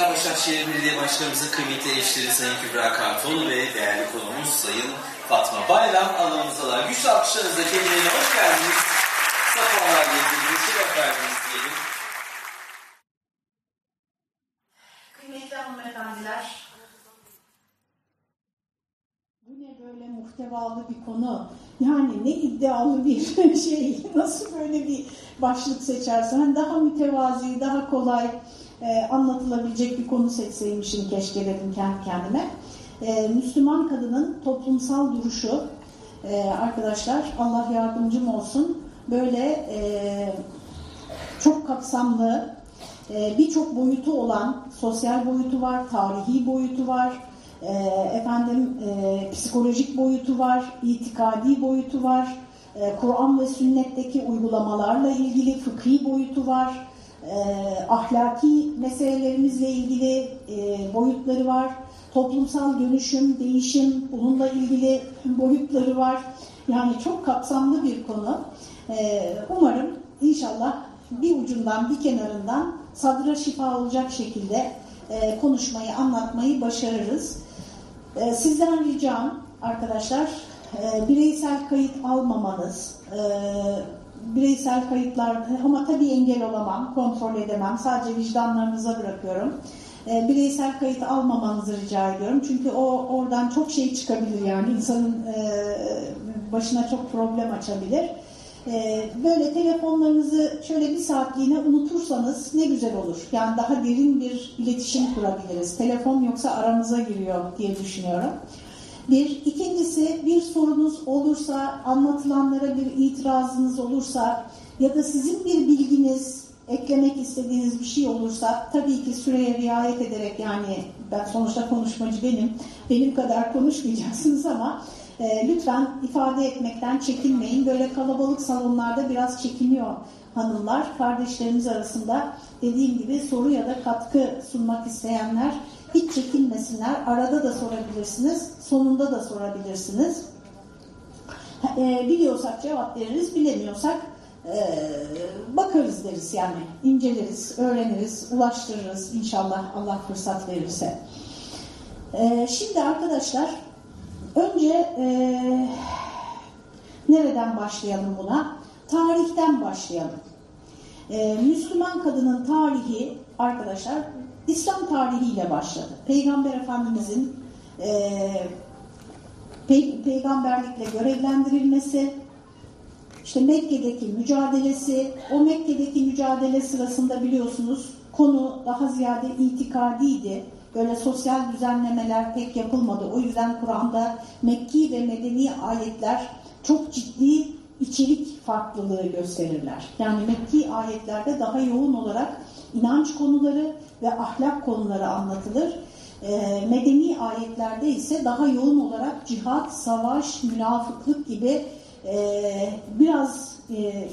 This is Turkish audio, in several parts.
arkadaşlar. Başakşehir Belediye Başkanımızın kıymetli eşleri Sayın Kübra Kartoğlu ve değerli konuğumuz Sayın Fatma Bayram alanımızdalar. Güçlü alkışlarınızla kendilerine hoş geldiniz. Safalar getirdiniz, şeref verdiniz diyelim. Kıymetli hanımefendiler, bu ne böyle muhtevalı bir konu, yani ne iddialı bir şey, nasıl böyle bir başlık seçersen, daha mütevazi, daha kolay e, anlatılabilecek bir konu seçseymişim keşke dedim kendi kendime. E, Müslüman kadının toplumsal duruşu, e, arkadaşlar Allah yardımcım olsun, böyle e, çok kapsamlı, e, birçok boyutu olan sosyal boyutu var, tarihi boyutu var, e, efendim e, psikolojik boyutu var, itikadi boyutu var, e, Kur'an ve sünnetteki uygulamalarla ilgili fıkhi boyutu var, ahlaki meselelerimizle ilgili e, boyutları var, toplumsal dönüşüm, değişim bununla ilgili boyutları var. Yani çok kapsamlı bir konu. E, umarım inşallah bir ucundan bir kenarından sadra şifa olacak şekilde e, konuşmayı, anlatmayı başarırız. E, sizden ricam arkadaşlar e, bireysel kayıt almamanız, bireysel kayıtlar ama tabii engel olamam, kontrol edemem, sadece vicdanlarınıza bırakıyorum. E, bireysel kayıt almamanızı rica ediyorum. Çünkü o oradan çok şey çıkabilir yani insanın e, başına çok problem açabilir. Ee, böyle telefonlarınızı şöyle bir saatliğine unutursanız ne güzel olur. Yani daha derin bir iletişim kurabiliriz. Telefon yoksa aramıza giriyor diye düşünüyorum. Bir. ikincisi bir sorunuz olursa, anlatılanlara bir itirazınız olursa ya da sizin bir bilginiz, eklemek istediğiniz bir şey olursa tabii ki süreye riayet ederek yani ben sonuçta konuşmacı benim, benim kadar konuşmayacaksınız ama e, lütfen ifade etmekten çekinmeyin. Böyle kalabalık salonlarda biraz çekiniyor hanımlar. Kardeşlerimiz arasında dediğim gibi soru ya da katkı sunmak isteyenler hiç çekinmesinler. Arada da sorabilirsiniz, sonunda da sorabilirsiniz. E, biliyorsak cevap veririz, bilemiyorsak e, bakarız deriz yani. inceleriz, öğreniriz, ulaştırırız inşallah Allah fırsat verirse. E, şimdi arkadaşlar Önce e, nereden başlayalım buna? Tarihten başlayalım. E, Müslüman kadının tarihi arkadaşlar İslam tarihiyle başladı. Peygamber Efendimizin e, pe peygamberlikle görevlendirilmesi, işte Mekke'deki mücadelesi, o Mekke'deki mücadele sırasında biliyorsunuz konu daha ziyade itikadiydi Böyle sosyal düzenlemeler pek yapılmadı. O yüzden Kur'an'da Mekki ve Medeni ayetler çok ciddi içerik farklılığı gösterirler. Yani Mekki ayetlerde daha yoğun olarak inanç konuları ve ahlak konuları anlatılır. E, medeni ayetlerde ise daha yoğun olarak cihat, savaş, münafıklık gibi e, biraz e,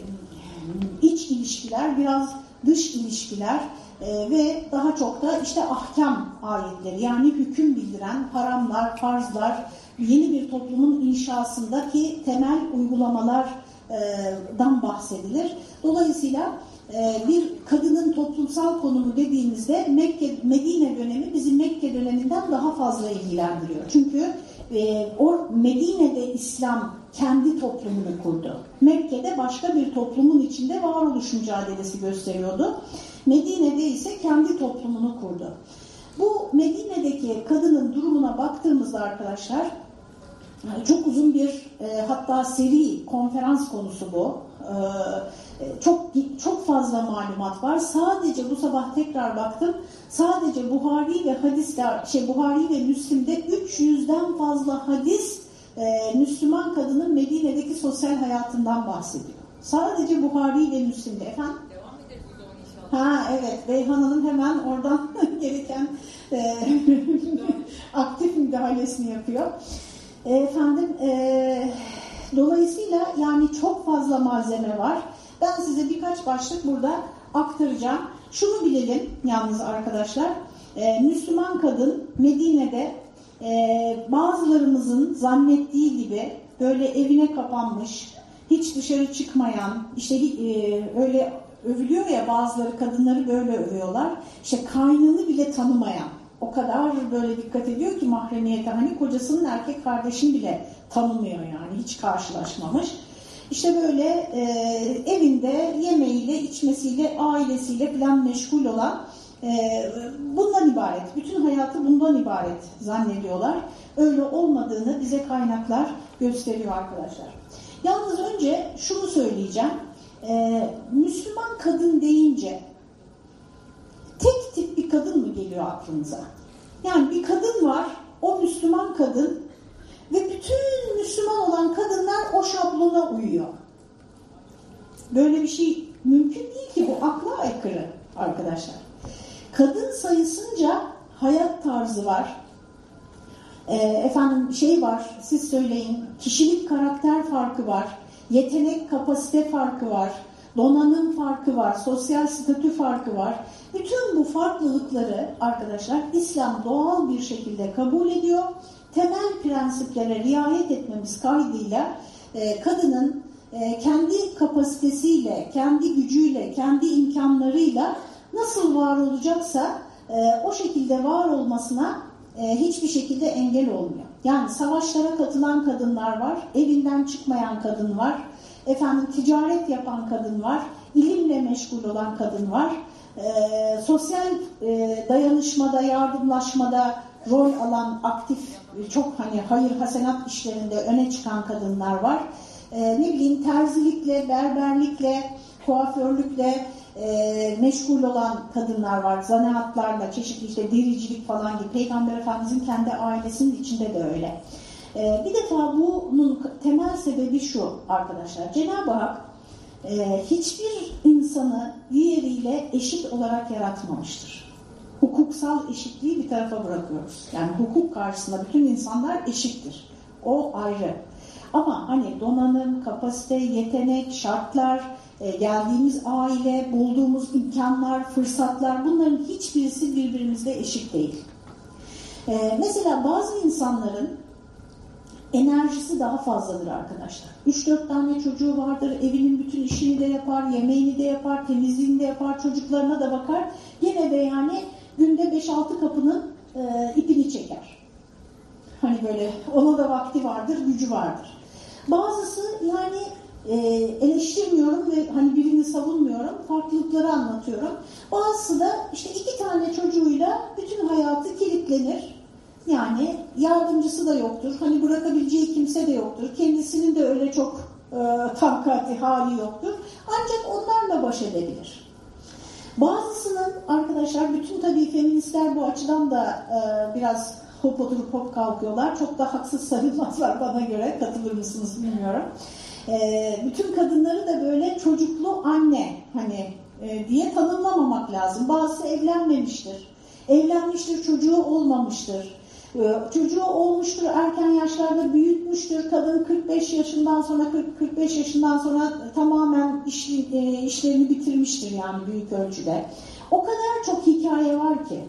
iç ilişkiler, biraz dış ilişkiler e, ve daha çok da işte ahkam ayetleri yani hüküm bildiren haramlar, farzlar, yeni bir toplumun inşasındaki temel uygulamalardan bahsedilir. Dolayısıyla bir kadının toplumsal konumu dediğimizde Mekke, Medine dönemi bizi Mekke döneminden daha fazla ilgilendiriyor. Çünkü e, o Medine'de İslam kendi toplumunu kurdu. Mekke'de başka bir toplumun içinde varoluş mücadelesi gösteriyordu. Medine'de ise kendi toplumunu kurdu. Bu Medine'deki kadının durumuna baktığımızda arkadaşlar e, çok uzun bir e, hatta seri konferans konusu bu. E, çok çok fazla malumat var. Sadece bu sabah tekrar baktım. Sadece Buhari ve hadisler şey Buhari ve Müslim'de 300'den fazla hadis e, Müslüman kadının Medine'deki sosyal hayatından bahsediyor. Sadece Buhari ve Müslim'de efendim. Ha evet Beyhan Hanım hemen oradan gereken e, aktif müdahalesini yapıyor. E, efendim e, dolayısıyla yani çok fazla malzeme var. Ben size birkaç başlık burada aktaracağım. Şunu bilelim yalnız arkadaşlar. E, Müslüman kadın Medine'de e, bazılarımızın zannettiği gibi böyle evine kapanmış, hiç dışarı çıkmayan, işte e, öyle övülüyor ya bazıları kadınları böyle övüyorlar. İşte kaynını bile tanımayan, o kadar böyle dikkat ediyor ki mahremiyete hani kocasının erkek kardeşini bile tanımıyor yani hiç karşılaşmamış. İşte böyle e, evinde yemeğiyle, içmesiyle, ailesiyle falan meşgul olan e, bundan ibaret. Bütün hayatı bundan ibaret zannediyorlar. Öyle olmadığını bize kaynaklar gösteriyor arkadaşlar. Yalnız önce şunu söyleyeceğim. E, Müslüman kadın deyince tek tip bir kadın mı geliyor aklınıza? Yani bir kadın var, o Müslüman kadın ve bütün Müslüman olan kadınlar o şablona uyuyor. Böyle bir şey mümkün değil ki bu akla aykırı arkadaşlar. Kadın sayısınca hayat tarzı var. E, efendim şey var, siz söyleyin, kişilik karakter farkı var, yetenek kapasite farkı var, donanım farkı var, sosyal statü farkı var. Bütün bu farklılıkları arkadaşlar İslam doğal bir şekilde kabul ediyor. Temel prensiplere riayet etmemiz kaydıyla e, kadının e, kendi kapasitesiyle, kendi gücüyle, kendi imkanlarıyla nasıl var olacaksa e, o şekilde var olmasına e, hiçbir şekilde engel olmuyor. Yani savaşlara katılan kadınlar var, evinden çıkmayan kadın var, efendim ticaret yapan kadın var, ilimle meşgul olan kadın var, e, sosyal e, dayanışmada, yardımlaşmada rol alan aktif, çok hani hayır hasenat işlerinde öne çıkan kadınlar var. E, ne bileyim terzilikle, berberlikle, kuaförlükle e, meşgul olan kadınlar var. Zanaatlarla, çeşitli işte dericilik falan gibi. Peygamber Efendimizin kendi ailesinin içinde de öyle. E, bir defa bunun temel sebebi şu arkadaşlar. Cenab-ı Hak e, hiçbir insanı diğeriyle eşit olarak yaratmamıştır. Hukuksal eşitliği bir tarafa bırakıyoruz. Yani hukuk karşısında bütün insanlar eşittir. O ayrı. Ama hani donanım, kapasite, yetenek, şartlar, e, geldiğimiz aile, bulduğumuz imkanlar, fırsatlar bunların hiçbirisi birbirimizle eşit değil. E, mesela bazı insanların enerjisi daha fazladır arkadaşlar. 3-4 tane çocuğu vardır, evinin bütün işini de yapar, yemeğini de yapar, temizliğini de yapar, çocuklarına da bakar. Gene de yani günde 5-6 kapının e, ipini çeker. Hani böyle ona da vakti vardır, gücü vardır. Bazısı yani e, eleştirmiyorum ve hani birini savunmuyorum, farklılıkları anlatıyorum. Bazısı da işte iki tane çocuğuyla bütün hayatı kilitlenir. Yani yardımcısı da yoktur, hani bırakabileceği kimse de yoktur, kendisinin de öyle çok e, takati hali yoktur. Ancak onlarla baş edebilir. Bazısının arkadaşlar, bütün tabii feministler bu açıdan da e, biraz hop oturup hop kalkıyorlar. Çok da haksız sayılmazlar bana göre. Katılır mısınız bilmiyorum. E, bütün kadınları da böyle çocuklu anne hani e, diye tanımlamamak lazım. Bazısı evlenmemiştir. Evlenmiştir, çocuğu olmamıştır. E, çocuğu olmuştur, erken yaşlarda büyütmüştür. Kadın 45 yaşından sonra 40-45 yaşından sonra tamamen iş, e, işlerini bitirmiştir yani büyük ölçüde. O kadar çok hikaye var ki.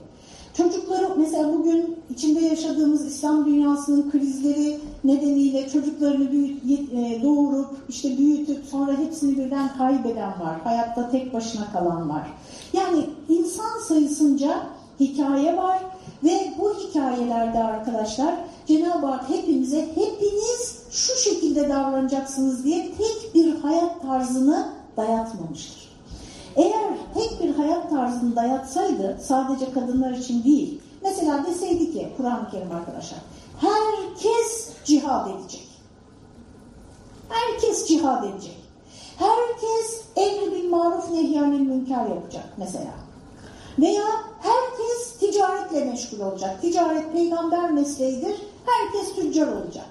Çocukları mesela bugün içinde yaşadığımız İslam dünyasının krizleri nedeniyle çocuklarını büyüt, e, doğurup işte büyütüp sonra hepsini birden kaybeden var. Hayatta tek başına kalan var. Yani insan sayısınca hikaye var ve bu hikayelerde arkadaşlar Cenab-ı Hak hepimize hepiniz şu şekilde davranacaksınız diye tek bir hayat tarzını dayatmamıştır. Eğer tek bir hayat tarzını dayatsaydı sadece kadınlar için değil, mesela deseydi ki Kur'an-ı Kerim arkadaşlar, herkes cihad edecek. Herkes cihad edecek. Herkes emri bil maruf nehyanil münker yapacak mesela. Veya herkes ticaretle meşgul olacak. Ticaret peygamber mesleğidir. Herkes tüccar olacak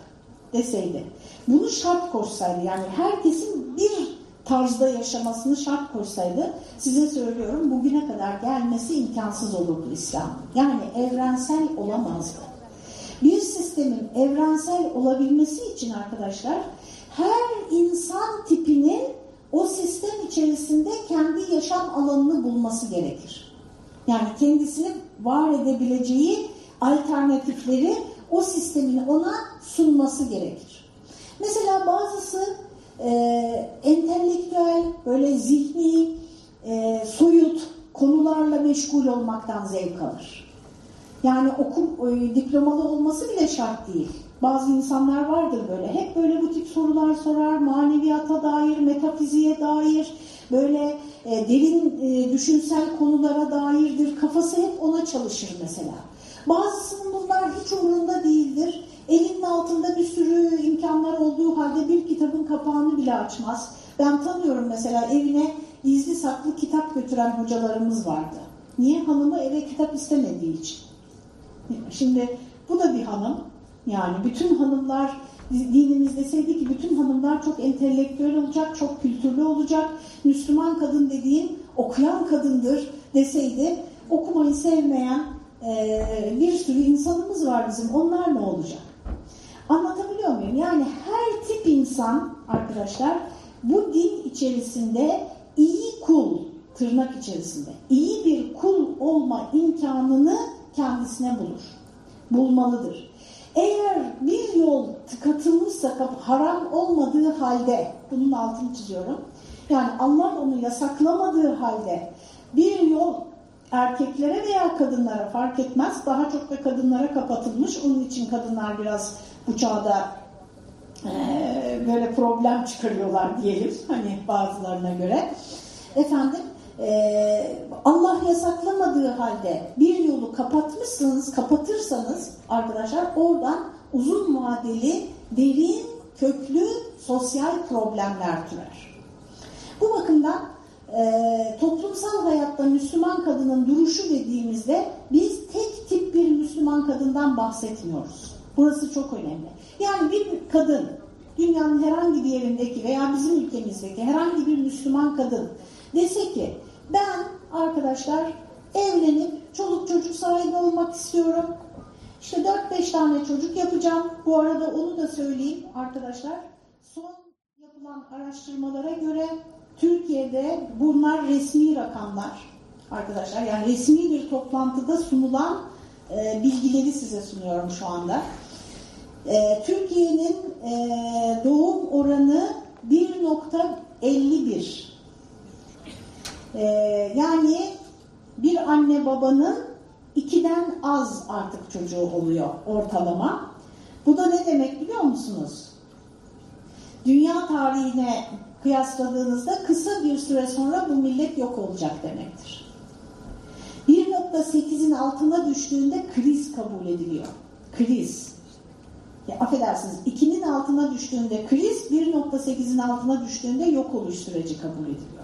deseydi. Bunu şart koşsaydı yani herkesin bir tarzda yaşamasını şart koşsaydı size söylüyorum bugüne kadar gelmesi imkansız olurdu İslam. Yani evrensel olamazdı. Bir sistemin evrensel olabilmesi için arkadaşlar her insan tipinin o sistem içerisinde kendi yaşam alanını bulması gerekir. Yani kendisini var edebileceği alternatifleri o sistemin ona sunması gerekir. Mesela bazısı e, entelektüel, böyle zihni, e, soyut konularla meşgul olmaktan zevk alır. Yani okum e, diplomalı olması bile şart değil. Bazı insanlar vardır böyle. Hep böyle bu tip sorular sorar. Maneviyata dair, metafiziğe dair, böyle e, derin e, düşünsel konulara dairdir. Kafası hep ona çalışır mesela. Bazısının bunlar hiç umurunda değildir. Elinin altında bir sürü imkanlar olduğu halde bir kitabın kapağını bile açmaz. Ben tanıyorum mesela evine gizli saklı kitap götüren hocalarımız vardı. Niye? Hanımı eve kitap istemediği için. Şimdi bu da bir hanım. Yani bütün hanımlar dinimiz deseydi ki bütün hanımlar çok entelektüel olacak, çok kültürlü olacak. Müslüman kadın dediğin okuyan kadındır deseydi okumayı sevmeyen e, bir sürü insanımız var bizim. Onlar ne olacak? Anlatabiliyor muyum? Yani her tip insan arkadaşlar bu din içerisinde iyi kul tırnak içerisinde iyi bir kul olma imkanını kendisine bulur. Bulmalıdır. Eğer bir yol tıkatılmışsa haram olmadığı halde bunun altını çiziyorum. Yani Allah onu yasaklamadığı halde bir yol erkeklere veya kadınlara fark etmez. Daha çok da kadınlara kapatılmış. Onun için kadınlar biraz bu çağda e, böyle problem çıkarıyorlar diyelim. Hani bazılarına göre. Efendim e, Allah yasaklamadığı halde bir yolu kapatmışsınız, kapatırsanız arkadaşlar oradan uzun vadeli, derin, köklü sosyal problemler türer. Bu bakımdan e, toplumsal hayatta Müslüman kadının duruşu dediğimizde biz tek tip bir Müslüman kadından bahsetmiyoruz. Burası çok önemli. Yani bir kadın, dünyanın herhangi bir yerindeki veya bizim ülkemizdeki herhangi bir Müslüman kadın dese ki arkadaşlar evlenip çoluk çocuk sahibi olmak istiyorum. İşte 4-5 tane çocuk yapacağım. Bu arada onu da söyleyeyim arkadaşlar. Son yapılan araştırmalara göre Türkiye'de bunlar resmi rakamlar arkadaşlar. Yani resmi bir toplantıda sunulan e, bilgileri size sunuyorum şu anda. E, Türkiye'nin e, doğum oranı 1.51 ee, yani bir anne babanın ikiden az artık çocuğu oluyor ortalama. Bu da ne demek biliyor musunuz? Dünya tarihine kıyasladığınızda kısa bir süre sonra bu millet yok olacak demektir. 1.8'in altına düştüğünde kriz kabul ediliyor. Kriz. Ya, affedersiniz 2'nin altına düştüğünde kriz, 1.8'in altına düştüğünde yok oluş süreci kabul ediliyor.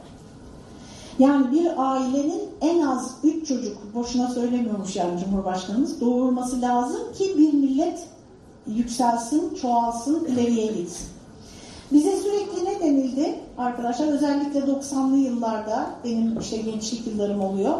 Yani bir ailenin en az üç çocuk, boşuna söylemiyormuş yani Cumhurbaşkanımız, doğurması lazım ki bir millet yükselsin, çoğalsın, ileriye gitsin. Bize sürekli ne denildi arkadaşlar? Özellikle 90'lı yıllarda, benim işte gençlik yıllarım oluyor.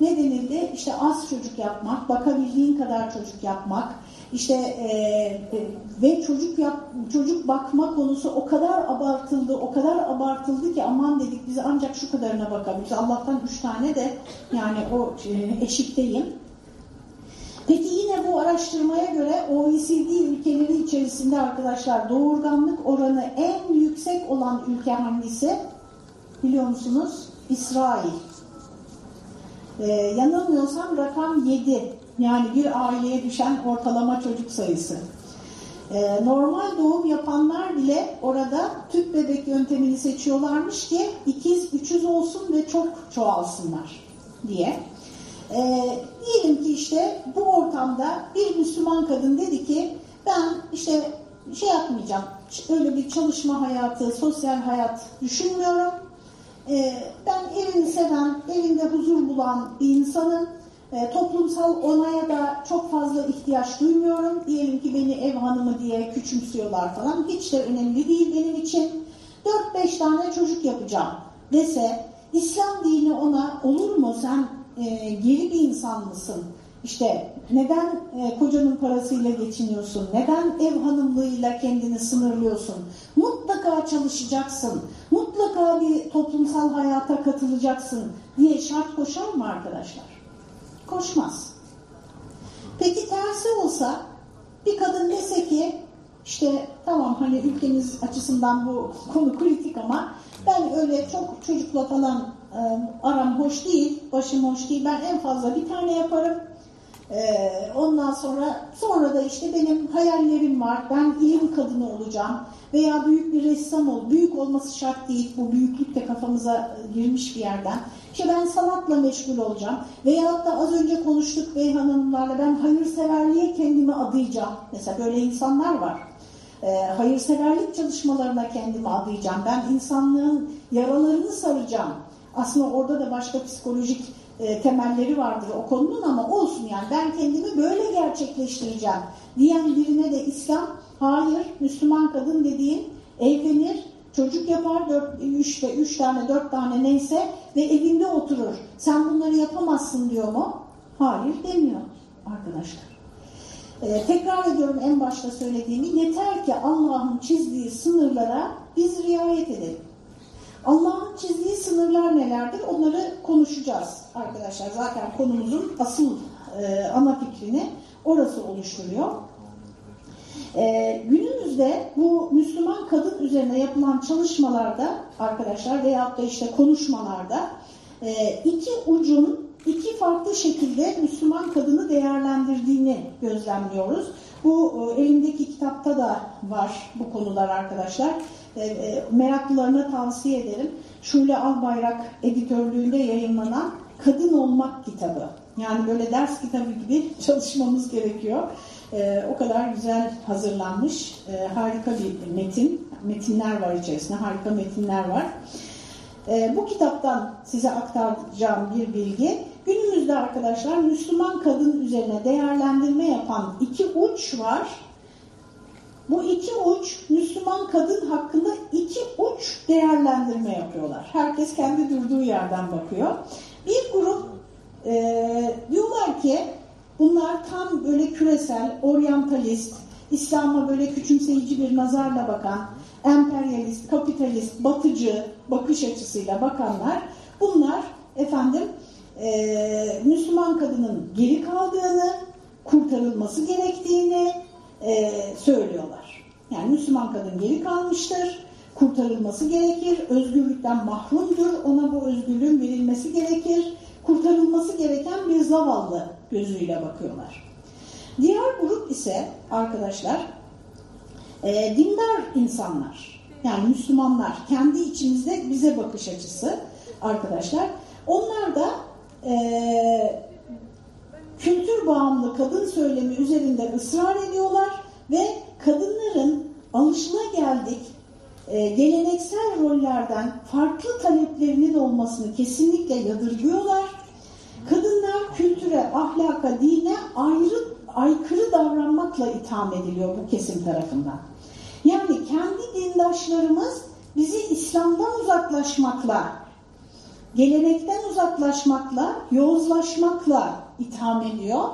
Ne denildi? İşte az çocuk yapmak, bakabildiğin kadar çocuk yapmak, işte e, e, ve çocuk yap, çocuk bakma konusu o kadar abartıldı, o kadar abartıldı ki aman dedik biz ancak şu kadarına bakabiliriz. Allah'tan üç tane de yani o e, eşikteyim. Peki yine bu araştırmaya göre OECD ülkeleri içerisinde arkadaşlar doğurganlık oranı en yüksek olan ülke hangisi? Biliyor musunuz? İsrail. Ee, yanılmıyorsam rakam 7. Yani bir aileye düşen ortalama çocuk sayısı. Ee, normal doğum yapanlar bile orada tüp bebek yöntemini seçiyorlarmış ki ikiz, üçüz olsun ve çok çoğalsınlar diye. Ee, diyelim ki işte bu ortamda bir Müslüman kadın dedi ki ben işte şey yapmayacağım, öyle bir çalışma hayatı, sosyal hayat düşünmüyorum. Ee, ben evini seven, evinde huzur bulan bir insanım e, toplumsal onaya da çok fazla ihtiyaç duymuyorum. Diyelim ki beni ev hanımı diye küçümsüyorlar falan. Hiç de önemli değil benim için. 4-5 tane çocuk yapacağım dese İslam dini ona olur mu sen e, geri bir insan mısın? İşte neden e, kocanın parasıyla geçiniyorsun? Neden ev hanımlığıyla kendini sınırlıyorsun? Mutlaka çalışacaksın. Mutlaka bir toplumsal hayata katılacaksın diye şart koşar mı arkadaşlar? Koşmaz. Peki tersi olsa bir kadın dese ki işte tamam hani ülkemiz açısından bu konu kritik ama ben öyle çok çocukla falan e, aram hoş değil, başım hoş değil. Ben en fazla bir tane yaparım. Ee, ondan sonra sonra da işte benim hayallerim var. Ben ilim kadını olacağım veya büyük bir ressam ol. Büyük olması şart değil. Bu büyüklük de kafamıza e, girmiş bir yerden. İşte ben sanatla meşgul olacağım. Veyahut da az önce konuştuk Beyhan Hanımlarla ben hayırseverliğe kendimi adayacağım. Mesela böyle insanlar var. Ee, hayırseverlik çalışmalarına kendimi adayacağım. Ben insanlığın yaralarını saracağım. Aslında orada da başka psikolojik e, temelleri vardır o konunun ama olsun yani ben kendimi böyle gerçekleştireceğim diyen birine de İslam hayır Müslüman kadın dediğin evlenir çocuk yapar dört, üç, üç tane dört tane neyse ve evinde oturur. Sen bunları yapamazsın diyor mu? Hayır demiyor arkadaşlar. Ee, tekrar ediyorum en başta söylediğimi yeter ki Allah'ın çizdiği sınırlara biz riayet edelim. Allah'ın çizdiği sınırlar nelerdir? Onları konuşacağız arkadaşlar. Zaten konumuzun asıl e, ana fikrini orası oluşturuyor. E, günümüzde bu Müslüman kadın üzerine yapılan çalışmalarda arkadaşlar veyahut da işte konuşmalarda e, iki ucun iki farklı şekilde Müslüman kadını değerlendirdiğini gözlemliyoruz. Bu e, elimdeki kitapta da var bu konular arkadaşlar. E, e, meraklılarına tavsiye ederim. Şule Albayrak editörlüğünde yayınlanan Kadın Olmak kitabı. Yani böyle ders kitabı gibi çalışmamız gerekiyor. O kadar güzel hazırlanmış. harika bir metin. Metinler var içerisinde. Harika metinler var. bu kitaptan size aktaracağım bir bilgi. Günümüzde arkadaşlar Müslüman kadın üzerine değerlendirme yapan iki uç var. Bu iki uç Müslüman kadın hakkında iki uç değerlendirme yapıyorlar. Herkes kendi durduğu yerden bakıyor. Bir grup e, diyorlar ki bunlar tam böyle küresel, oryantalist, İslam'a böyle küçümseyici bir nazarla bakan, emperyalist, kapitalist, batıcı bakış açısıyla bakanlar bunlar efendim e, Müslüman kadının geri kaldığını, kurtarılması gerektiğini e, söylüyorlar. Yani Müslüman kadın geri kalmıştır, kurtarılması gerekir, özgürlükten mahrumdur, ona bu özgürlüğün verilmesi gerekir, kurtarılması gereken bir zavallı gözüyle bakıyorlar. Diğer grup ise arkadaşlar e, dindar insanlar, yani Müslümanlar, kendi içimizde bize bakış açısı arkadaşlar. Onlar da e, kültür bağımlı kadın söylemi üzerinde ısrar ediyorlar ve kadınların alışılageldik e, geleneksel rollerden farklı taleplerinin olmasını kesinlikle yadırgıyorlar. Kadınlar kültüre, ahlaka, dine ayrı, aykırı davranmakla itham ediliyor bu kesim tarafından. Yani kendi dindaşlarımız bizi İslam'dan uzaklaşmakla gelenekten uzaklaşmakla, yozlaşmakla itham ediyor.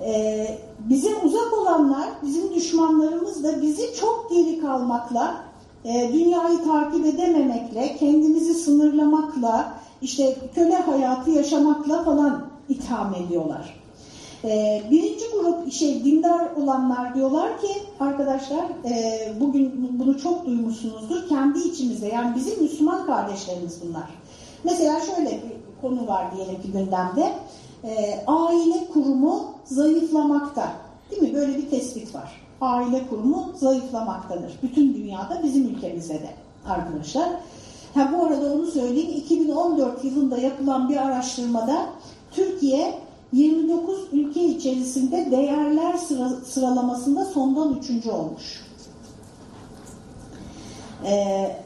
Ee, bize uzak olanlar, bizim düşmanlarımız da bizi çok geri kalmakla, e, dünyayı takip edememekle, kendimizi sınırlamakla, işte köle hayatı yaşamakla falan itham ediyorlar. Ee, birinci grup şey dindar olanlar diyorlar ki arkadaşlar e, bugün bunu çok duymuşsunuzdur kendi içimizde yani bizim Müslüman kardeşlerimiz bunlar Mesela şöyle bir konu var diyelim ki gündemde. E, aile kurumu zayıflamakta. Değil mi? Böyle bir tespit var. Aile kurumu zayıflamaktadır. Bütün dünyada bizim ülkemizde de arkadaşlar. Ha, bu arada onu söyleyeyim. 2014 yılında yapılan bir araştırmada Türkiye 29 ülke içerisinde değerler sıra, sıralamasında sondan üçüncü olmuş. Ee,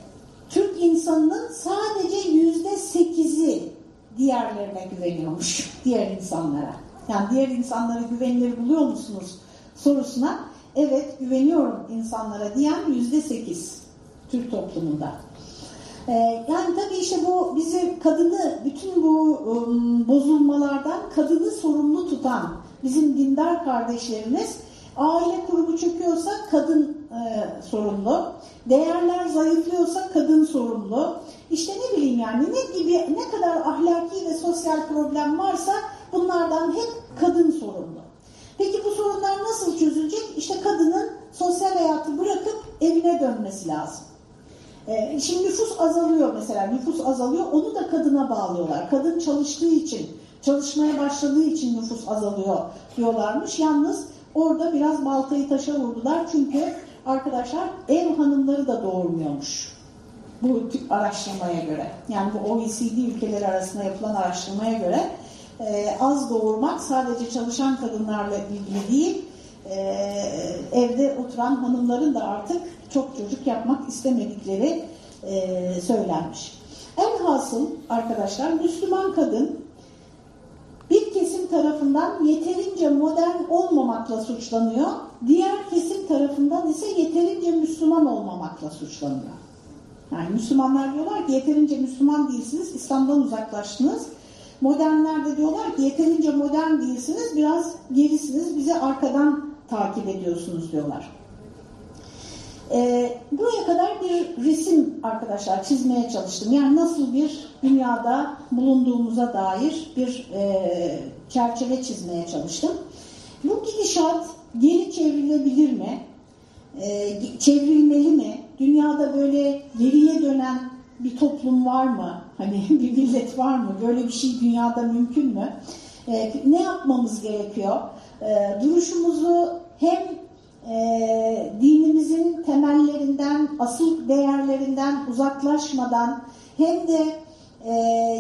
Türk insanının sadece yüzde sekizi diğerlerine güveniyormuş, diğer insanlara. Yani diğer insanları güvenilir buluyor musunuz sorusuna evet güveniyorum insanlara diyen yüzde sekiz Türk toplumunda. Ee, yani tabii işte bu bizi kadını bütün bu um, bozulmalardan kadını sorumlu tutan bizim dindar kardeşlerimiz aile kurumu çöküyorsa kadın e, sorumlu. Değerler zayıflıyorsa kadın sorumlu. İşte ne bileyim yani ne gibi ne kadar ahlaki ve sosyal problem varsa bunlardan hep kadın sorumlu. Peki bu sorunlar nasıl çözülecek? İşte kadının sosyal hayatı bırakıp evine dönmesi lazım. E, şimdi nüfus azalıyor mesela, nüfus azalıyor, onu da kadına bağlıyorlar. Kadın çalıştığı için, çalışmaya başladığı için nüfus azalıyor diyorlarmış. Yalnız orada biraz baltayı taşa vurdular çünkü arkadaşlar ev hanımları da doğurmuyormuş bu araştırmaya göre. Yani bu OECD ülkeleri arasında yapılan araştırmaya göre e, az doğurmak sadece çalışan kadınlarla ilgili değil, e, evde oturan hanımların da artık çok çocuk yapmak istemedikleri e, söylenmiş. En hasıl arkadaşlar Müslüman kadın bir kesim tarafından yeterince modern olmamakla suçlanıyor, diğer kesim tarafından ise yeterince Müslüman olmamakla suçlanıyor. Yani Müslümanlar diyorlar ki yeterince Müslüman değilsiniz, İslam'dan uzaklaştınız. Modernler de diyorlar ki yeterince modern değilsiniz, biraz gerisiniz, bizi arkadan takip ediyorsunuz diyorlar. Ee, buraya kadar bir resim arkadaşlar çizmeye çalıştım. Yani nasıl bir dünyada bulunduğumuza dair bir e, çerçeve çizmeye çalıştım. Bu gidişat geri çevrilebilir mi? E, çevrilmeli mi? Dünyada böyle geriye dönen bir toplum var mı? Hani bir millet var mı? Böyle bir şey dünyada mümkün mü? E, ne yapmamız gerekiyor? E, duruşumuzu hem e, dinimizin temellerinden, asıl değerlerinden uzaklaşmadan hem de e,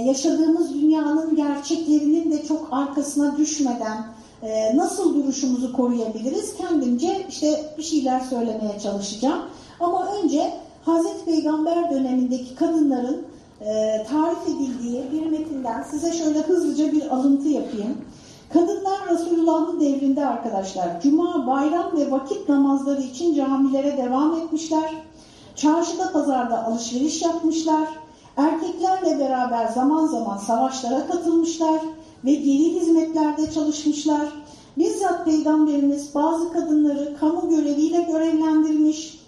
yaşadığımız dünyanın gerçeklerinin de çok arkasına düşmeden e, nasıl duruşumuzu koruyabiliriz? Kendimce işte bir şeyler söylemeye çalışacağım. Ama önce Hazreti Peygamber dönemindeki kadınların e, tarif edildiği bir metinden size şöyle hızlıca bir alıntı yapayım. Kadınlar Resulullah'ın devrinde arkadaşlar cuma, bayram ve vakit namazları için camilere devam etmişler. Çarşıda pazarda alışveriş yapmışlar. Erkeklerle beraber zaman zaman savaşlara katılmışlar ve geri hizmetlerde çalışmışlar. Bizzat Peygamberimiz bazı kadınları kamu göreviyle görevlendirmiş.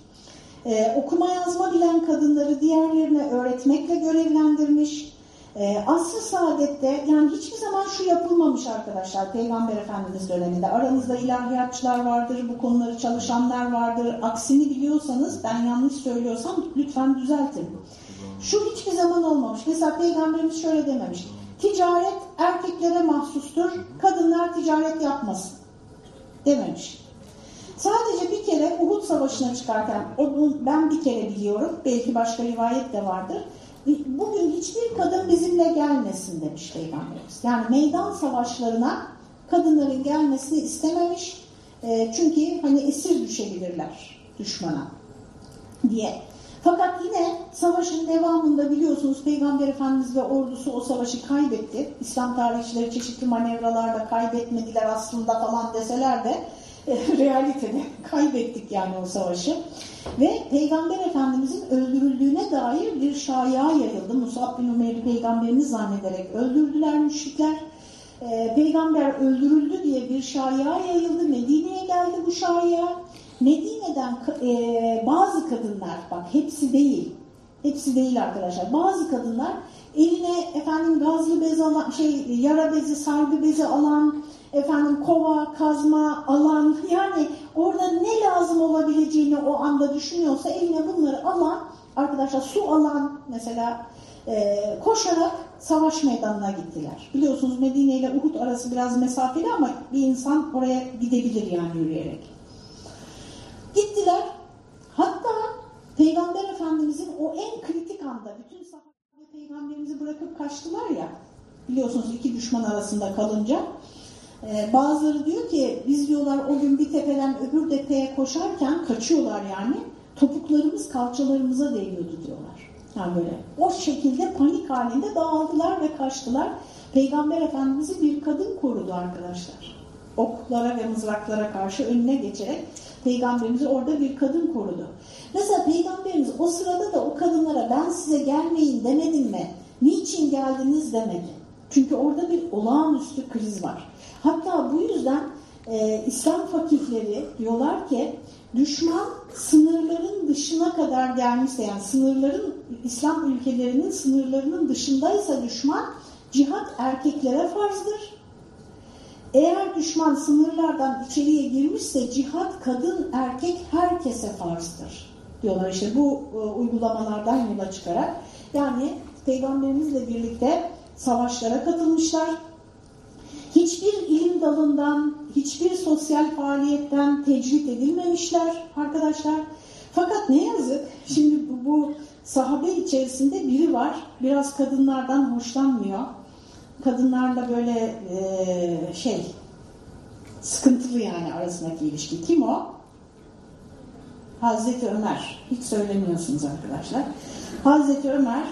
Ee, okuma yazma bilen kadınları diğerlerine öğretmekle görevlendirmiş. Ee, Asr-ı Saadet'te yani hiçbir zaman şu yapılmamış arkadaşlar Peygamber Efendimiz döneminde. Aranızda ilahiyatçılar vardır, bu konuları çalışanlar vardır. Aksini biliyorsanız ben yanlış söylüyorsam lütfen düzeltin. Şu hiçbir zaman olmamış. Mesela Peygamberimiz şöyle dememiş. Ticaret erkeklere mahsustur, kadınlar ticaret yapmasın dememiş. Sadece bir kere Uhud Savaşı'na çıkarken, onu ben bir kere biliyorum, belki başka rivayet de vardır. Bugün hiçbir kadın bizimle gelmesin demiş Peygamberimiz. Yani meydan savaşlarına kadınların gelmesini istememiş. E, çünkü hani esir düşebilirler düşmana diye. Fakat yine savaşın devamında biliyorsunuz Peygamber Efendimiz ve ordusu o savaşı kaybetti. İslam tarihçileri çeşitli manevralarda kaybetmediler aslında falan deseler de realitede kaybettik yani o savaşı. Ve Peygamber Efendimizin öldürüldüğüne dair bir şaya yayıldı. Musab bin Umeyr'i peygamberimiz zannederek öldürdüler müşrikler. E, peygamber öldürüldü diye bir şaya yayıldı. Medine'ye geldi bu şaya. Medine'den e, bazı kadınlar, bak hepsi değil, hepsi değil arkadaşlar, bazı kadınlar eline efendim gazlı bez alan, şey yara bezi, sargı bezi alan, efendim kova, kazma alan, yani orada ne lazım olabileceğini o anda düşünüyorsa eline bunları alan, arkadaşlar su alan mesela e, koşarak savaş meydanına gittiler. Biliyorsunuz Medine ile Uhud arası biraz mesafeli ama bir insan oraya gidebilir yani yürüyerek. Gittiler. Hatta Peygamber Efendimizin o en kritik anda bütün sahabe Peygamberimizi bırakıp kaçtılar ya. Biliyorsunuz iki düşman arasında kalınca. Ee, bazıları diyor ki biz diyorlar o gün bir tepeden öbür tepeye koşarken kaçıyorlar yani. Topuklarımız kalçalarımıza değiyordu diyorlar. Yani böyle o şekilde panik halinde dağıldılar ve kaçtılar. Peygamber Efendimiz'i bir kadın korudu arkadaşlar. Oklara ve mızraklara karşı önüne geçerek Peygamberimizi orada bir kadın korudu. Mesela Peygamberimiz o sırada da o kadınlara ben size gelmeyin demedim mi? Niçin geldiniz demedi. Çünkü orada bir olağanüstü kriz var. Hatta bu yüzden e, İslam fakihleri diyorlar ki düşman sınırların dışına kadar gelmişse yani sınırların İslam ülkelerinin sınırlarının dışındaysa düşman cihat erkeklere farzdır eğer düşman sınırlardan içeriye girmişse cihat kadın erkek herkese farzdır. diyorlar işte bu e, uygulamalardan yola çıkarak. Yani peygamberimizle birlikte savaşlara katılmışlar. Hiçbir ilim dalından, hiçbir sosyal faaliyetten tecrit edilmemişler arkadaşlar. Fakat ne yazık, şimdi bu, bu sahabe içerisinde biri var, biraz kadınlardan hoşlanmıyor. Kadınlarla böyle e, şey, sıkıntılı yani arasındaki ilişki. Kim o? Hazreti Ömer. Hiç söylemiyorsunuz arkadaşlar. Hazreti Ömer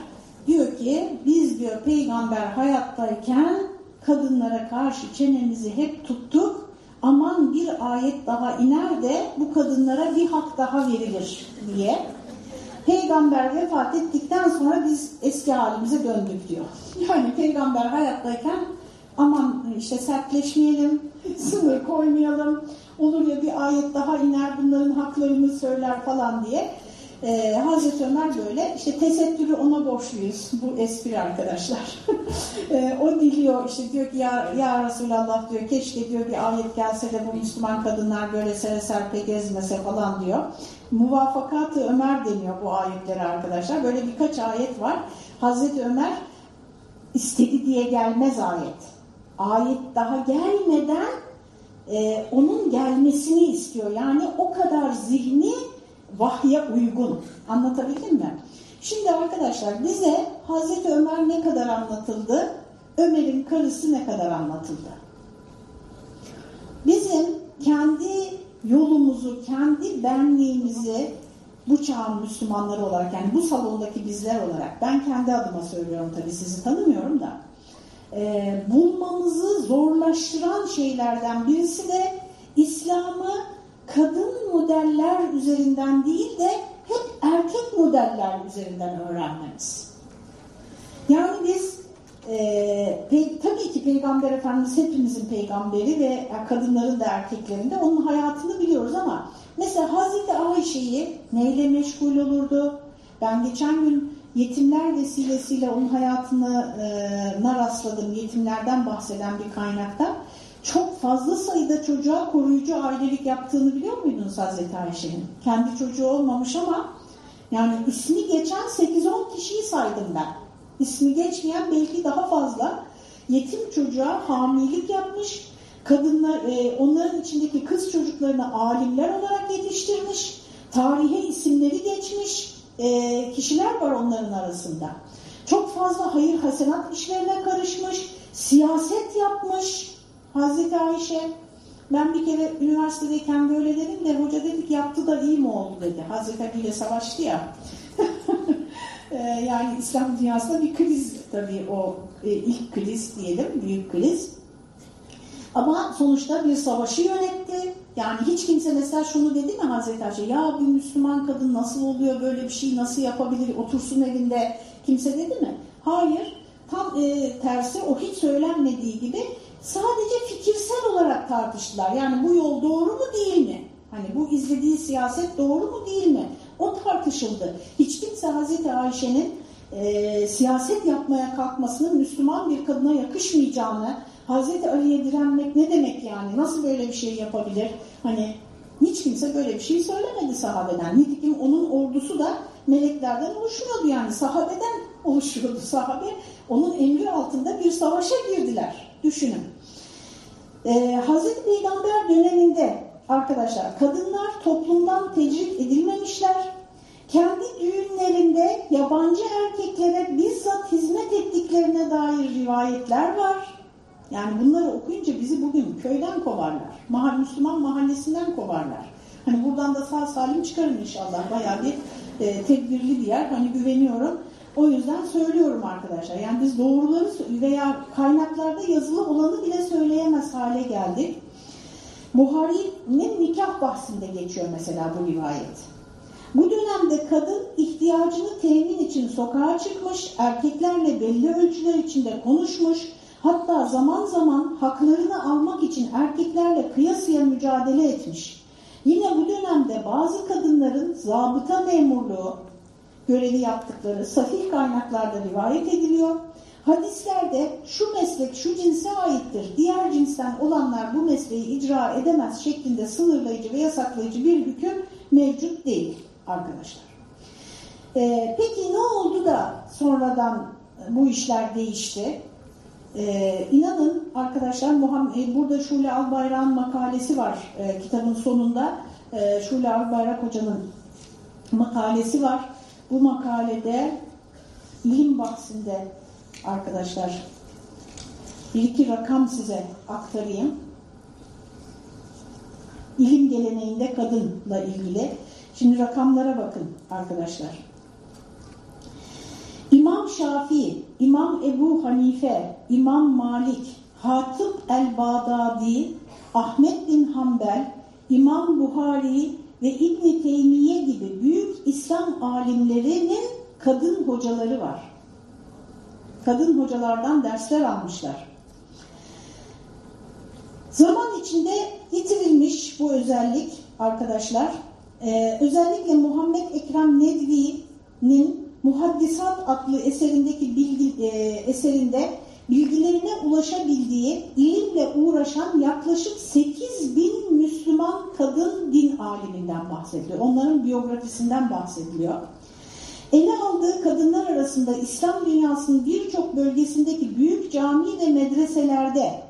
diyor ki biz diyor peygamber hayattayken kadınlara karşı çenemizi hep tuttuk. Aman bir ayet daha iner de bu kadınlara bir hak daha verilir diye. Peygamber vefat ettikten sonra biz eski halimize döndük diyor. Yani peygamber hayattayken aman işte sertleşmeyelim, sınır koymayalım, olur ya bir ayet daha iner bunların haklarını söyler falan diye. Ee, Hazreti Ömer böyle işte tesettürü ona borçluyuz bu espri arkadaşlar. ee, o diliyor işte diyor ki ya, ya Resulallah diyor keşke diyor bir ayet gelse de bu Müslüman kadınlar böyle sere serpe gezmese falan diyor. Muvafakat-ı Ömer deniyor bu ayetlere arkadaşlar. Böyle birkaç ayet var. Hazreti Ömer istedi diye gelmez ayet. Ayet daha gelmeden e, onun gelmesini istiyor. Yani o kadar zihni vahye uygun. Anlatabildim mi? Şimdi arkadaşlar bize Hazreti Ömer ne kadar anlatıldı? Ömer'in karısı ne kadar anlatıldı? Bizim kendi yolumuzu, kendi benliğimizi bu çağın Müslümanları olarak yani bu salondaki bizler olarak ben kendi adıma söylüyorum tabii sizi tanımıyorum da e, bulmamızı zorlaştıran şeylerden birisi de İslam'ı kadın modeller üzerinden değil de hep erkek modeller üzerinden öğrenmemiz. Yani biz e, pe, tabii ki Peygamber Efendimiz hepimizin peygamberi ve kadınların da erkeklerin de onun hayatını biliyoruz ama mesela Hazreti Ayşe'yi neyle meşgul olurdu? Ben geçen gün yetimler vesilesiyle onun hayatına e, rastladım. Yetimlerden bahseden bir kaynakta. Çok fazla sayıda çocuğa koruyucu ailelik yaptığını biliyor muydunuz Hazreti Ayşe'nin? Kendi çocuğu olmamış ama yani ismi geçen 8-10 kişiyi saydım ben. İsmi geçmeyen belki daha fazla yetim çocuğa hamilelik yapmış, kadınlar, e, onların içindeki kız çocuklarını alimler olarak yetiştirmiş, tarihe isimleri geçmiş, e, kişiler var onların arasında. Çok fazla hayır hasenat işlerine karışmış, siyaset yapmış Hazreti Ayşe. Ben bir kere üniversitedeyken böyle dedim de hoca dedi ki yaptı da iyi mi oldu dedi. Hazreti Ali ile savaştı ya. e, yani İslam dünyasında bir kriz tabii o e, ilk kriz diyelim, büyük kriz. Ama sonuçta bir savaşı yönetti. Yani hiç kimse mesela şunu dedi mi Hazreti Ayşe? Ya bir Müslüman kadın nasıl oluyor böyle bir şey nasıl yapabilir otursun evinde kimse dedi mi? Hayır. Tam e, tersi o hiç söylenmediği gibi sadece fikirsel olarak tartıştılar. Yani bu yol doğru mu değil mi? Hani bu izlediği siyaset doğru mu değil mi? O tartışıldı. Hiç kimse Hazreti Ayşe'nin e, siyaset yapmaya kalkmasının Müslüman bir kadına yakışmayacağını, Hazreti Ali'ye direnmek ne demek yani? Nasıl böyle bir şey yapabilir? Hani hiç kimse böyle bir şey söylemedi sahabeden. Nitekim onun ordusu da meleklerden oluşuyordu yani. Sahabeden oluşuyordu sahabe. Onun emri altında bir savaşa girdiler. Düşünün. Ee, Hazreti Peygamber döneminde arkadaşlar kadınlar toplumdan tecrit edilmemişler. Kendi düğünlerinde yabancı erkeklere bizzat hizmet ettiklerine dair rivayetler var. Yani bunları okuyunca bizi bugün köyden kovarlar. Mahal, Müslüman mahallesinden kovarlar. Hani buradan da sağ salim çıkarım inşallah. Bayağı bir e, tedbirli bir yer. Hani güveniyorum. O yüzden söylüyorum arkadaşlar. Yani biz doğruları veya kaynaklarda yazılı olanı bile söyleyemez hale geldik. Buhari'nin nikah bahsinde geçiyor mesela bu rivayet. Bu dönemde kadın ihtiyacını temin için sokağa çıkmış, erkeklerle belli ölçüler içinde konuşmuş, hatta zaman zaman haklarını almak için erkeklerle kıyasıya mücadele etmiş. Yine bu dönemde bazı kadınların zabıta memurluğu, görevi yaptıkları sahih kaynaklarda rivayet ediliyor. Hadislerde şu meslek şu cinse aittir, diğer cinsten olanlar bu mesleği icra edemez şeklinde sınırlayıcı ve yasaklayıcı bir hüküm mevcut değil. arkadaşlar. Ee, peki ne oldu da sonradan bu işler değişti? Ee, inanın arkadaşlar Muhammed, e, burada Şule Albayrak'ın makalesi var e, kitabın sonunda. E, Şule Albayrak hocanın makalesi var. Bu makalede ilim bahsinde arkadaşlar bir iki rakam size aktarayım. İlim geleneğinde kadınla ilgili. Şimdi rakamlara bakın arkadaşlar. İmam Şafii, İmam Ebu Hanife, İmam Malik, Hatip el-Bağdadi, Ahmet bin Hanbel, İmam Buhari ve İbn Teymiye gibi büyük İslam alimlerinin kadın hocaları var. Kadın hocalardan dersler almışlar. Zaman içinde yitirilmiş bu özellik arkadaşlar. Ee, özellikle Muhammed Ekrem Nedvi'nin Muhaddisat adlı eserindeki bilgi, e, eserinde bilgilerine ulaşabildiği ilimle uğraşan yaklaşık 8 bin Müslüman kadın din aliminden bahsediliyor. Onların biyografisinden bahsediliyor. Ele aldığı kadınlar arasında İslam dünyasının birçok bölgesindeki büyük cami ve medreselerde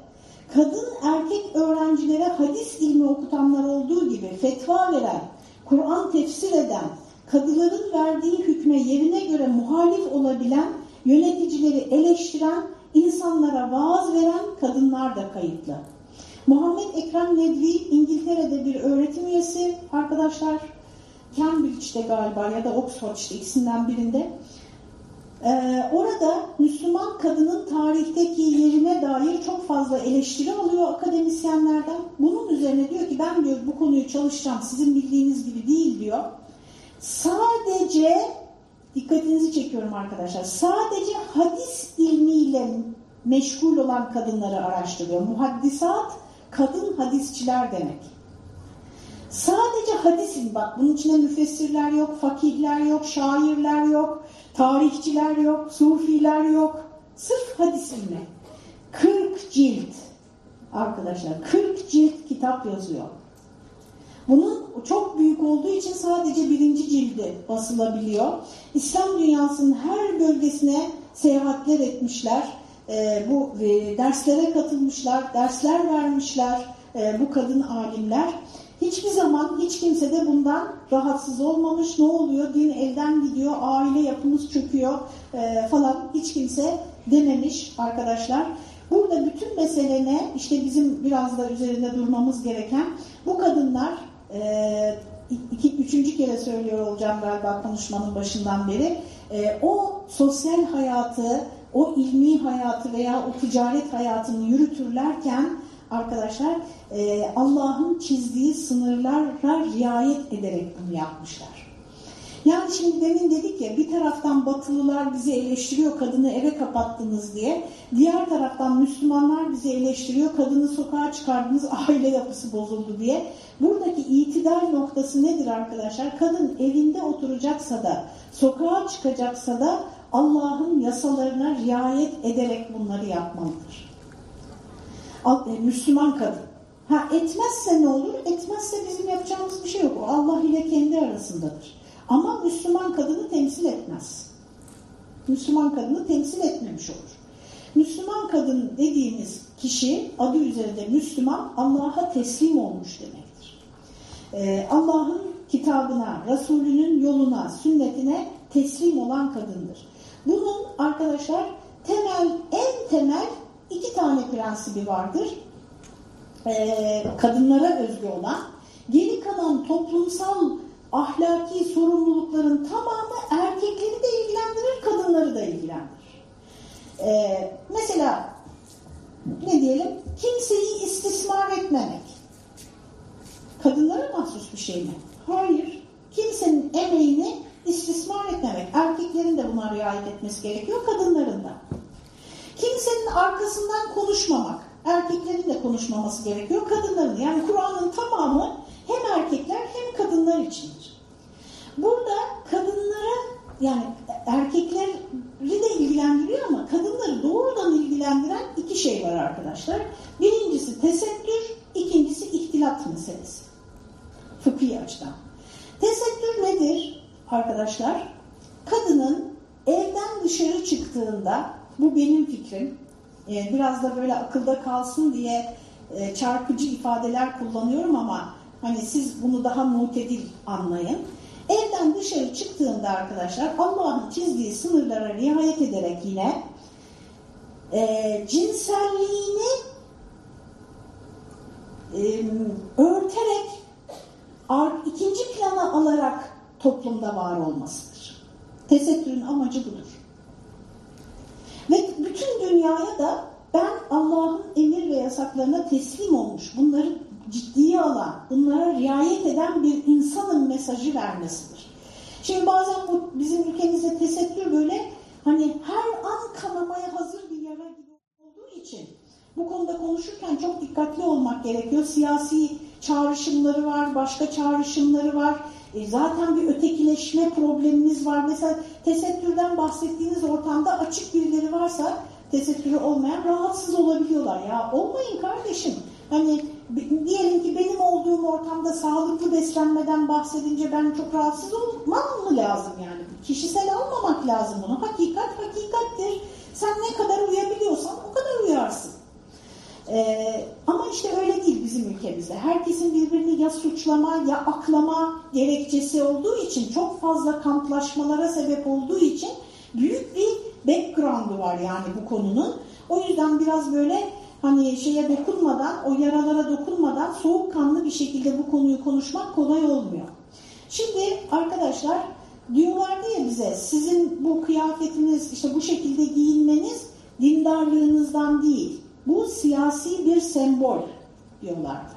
kadın erkek öğrencilere hadis ilmi okutanlar olduğu gibi fetva veren, Kur'an tefsir eden, kadıların verdiği hükme yerine göre muhalif olabilen, yöneticileri eleştiren, insanlara vaaz veren kadınlar da kayıtlı. Muhammed Ekrem Nedvi İngiltere'de bir öğretim üyesi arkadaşlar. Cambridge'de galiba ya da Oxford'da ikisinden birinde. Ee, orada Müslüman kadının tarihteki yerine dair çok fazla eleştiri alıyor akademisyenlerden. Bunun üzerine diyor ki ben diyor bu konuyu çalışacağım sizin bildiğiniz gibi değil diyor. Sadece dikkatinizi çekiyorum arkadaşlar. Sadece hadis ilmiyle meşgul olan kadınları araştırıyor. Muhaddisat kadın hadisçiler demek. Sadece hadis ilmi bak bunun içinde müfessirler yok, fakihler yok, şairler yok, tarihçiler yok, sufiler yok. Sırf hadis ilmi. 40 cilt arkadaşlar 40 cilt kitap yazıyor. Bunun çok büyük olduğu için sadece birinci cildi basılabiliyor. İslam dünyasının her bölgesine seyahatler etmişler. E, bu e, derslere katılmışlar, dersler vermişler e, bu kadın alimler. Hiçbir zaman hiç kimse de bundan rahatsız olmamış. Ne oluyor? Din elden gidiyor, aile yapımız çöküyor e, falan hiç kimse dememiş arkadaşlar. Burada bütün mesele ne? İşte bizim biraz da üzerinde durmamız gereken bu kadınlar e, iki, üçüncü kere söylüyor olacağım galiba konuşmanın başından beri. E, o sosyal hayatı, o ilmi hayatı veya o ticaret hayatını yürütürlerken arkadaşlar e, Allah'ın çizdiği sınırlara riayet ederek bunu yapmışlar. Yani şimdi demin dedik ya bir taraftan batılılar bizi eleştiriyor kadını eve kapattınız diye. Diğer taraftan Müslümanlar bizi eleştiriyor kadını sokağa çıkardınız aile yapısı bozuldu diye. Buradaki itidal noktası nedir arkadaşlar? Kadın evinde oturacaksa da sokağa çıkacaksa da Allah'ın yasalarına riayet ederek bunları yapmalıdır. E, Müslüman kadın. Ha etmezse ne olur? Etmezse bizim yapacağımız bir şey yok. O Allah ile kendi arasındadır. Ama Müslüman kadını temsil etmez. Müslüman kadını temsil etmemiş olur. Müslüman kadın dediğimiz kişi adı üzerinde Müslüman Allah'a teslim olmuş demektir. Ee, Allah'ın kitabına, Resulünün yoluna, sünnetine teslim olan kadındır. Bunun arkadaşlar temel, en temel iki tane prensibi vardır. Ee, kadınlara özgü olan. Geri kalan toplumsal ahlaki sorumlulukların tamamı erkekleri de ilgilendirir, kadınları da ilgilendirir. Ee, mesela ne diyelim? Kimseyi istismar etmemek. Kadınlara mahsus bir şey mi? Hayır. Kimsenin emeğini istismar etmemek. Erkeklerin de buna riayet etmesi gerekiyor, kadınların da. Kimsenin arkasından konuşmamak. Erkeklerin de konuşmaması gerekiyor, kadınların. Yani Kur'an'ın tamamı hem erkekler hem kadınlar içindir. Burada kadınlara yani erkekleri de ilgilendiriyor ama kadınları doğrudan ilgilendiren iki şey var arkadaşlar. Birincisi tesettür, ikincisi ihtilat meselesi. Fıkhi açıdan. Tesettür nedir arkadaşlar? Kadının evden dışarı çıktığında, bu benim fikrim, e, biraz da böyle akılda kalsın diye e, çarpıcı ifadeler kullanıyorum ama hani siz bunu daha mutedil anlayın. Evden dışarı çıktığında arkadaşlar Allah'ın çizdiği sınırlara riayet ederek yine e, cinselliğini e, örterek ikinci plana alarak toplumda var olmasıdır. Tesettürün amacı budur. Ve bütün dünyaya da ben Allah'ın emir ve yasaklarına teslim olmuş, bunları ciddiye alan, bunlara riayet eden bir insanın mesajı vermesidir. Şimdi bazen bu bizim ülkemizde tesettür böyle hani her an kanamaya hazır bir yara gibi olduğu için bu konuda konuşurken çok dikkatli olmak gerekiyor. Siyasi çağrışımları var, başka çağrışımları var. E zaten bir ötekileşme problemimiz var. Mesela tesettürden bahsettiğiniz ortamda açık birileri varsa tesettürü olmayan rahatsız olabiliyorlar. Ya olmayın kardeşim. Hani diyelim ki benim olduğum ortamda sağlıklı beslenmeden bahsedince ben çok rahatsız olmam mı lazım yani? Kişisel almamak lazım bunu. Hakikat hakikattir. Sen ne kadar uyabiliyorsan o kadar uyarsın. Ee, ama işte öyle değil bizim ülkemizde. Herkesin birbirini ya suçlama ya aklama gerekçesi olduğu için çok fazla kamplaşmalara sebep olduğu için büyük bir background'u var yani bu konunun. O yüzden biraz böyle hani şeye dokunmadan, o yaralara dokunmadan soğukkanlı bir şekilde bu konuyu konuşmak kolay olmuyor. Şimdi arkadaşlar diyorlardı ya bize sizin bu kıyafetiniz işte bu şekilde giyinmeniz dindarlığınızdan değil bu siyasi bir sembol diyorlardı.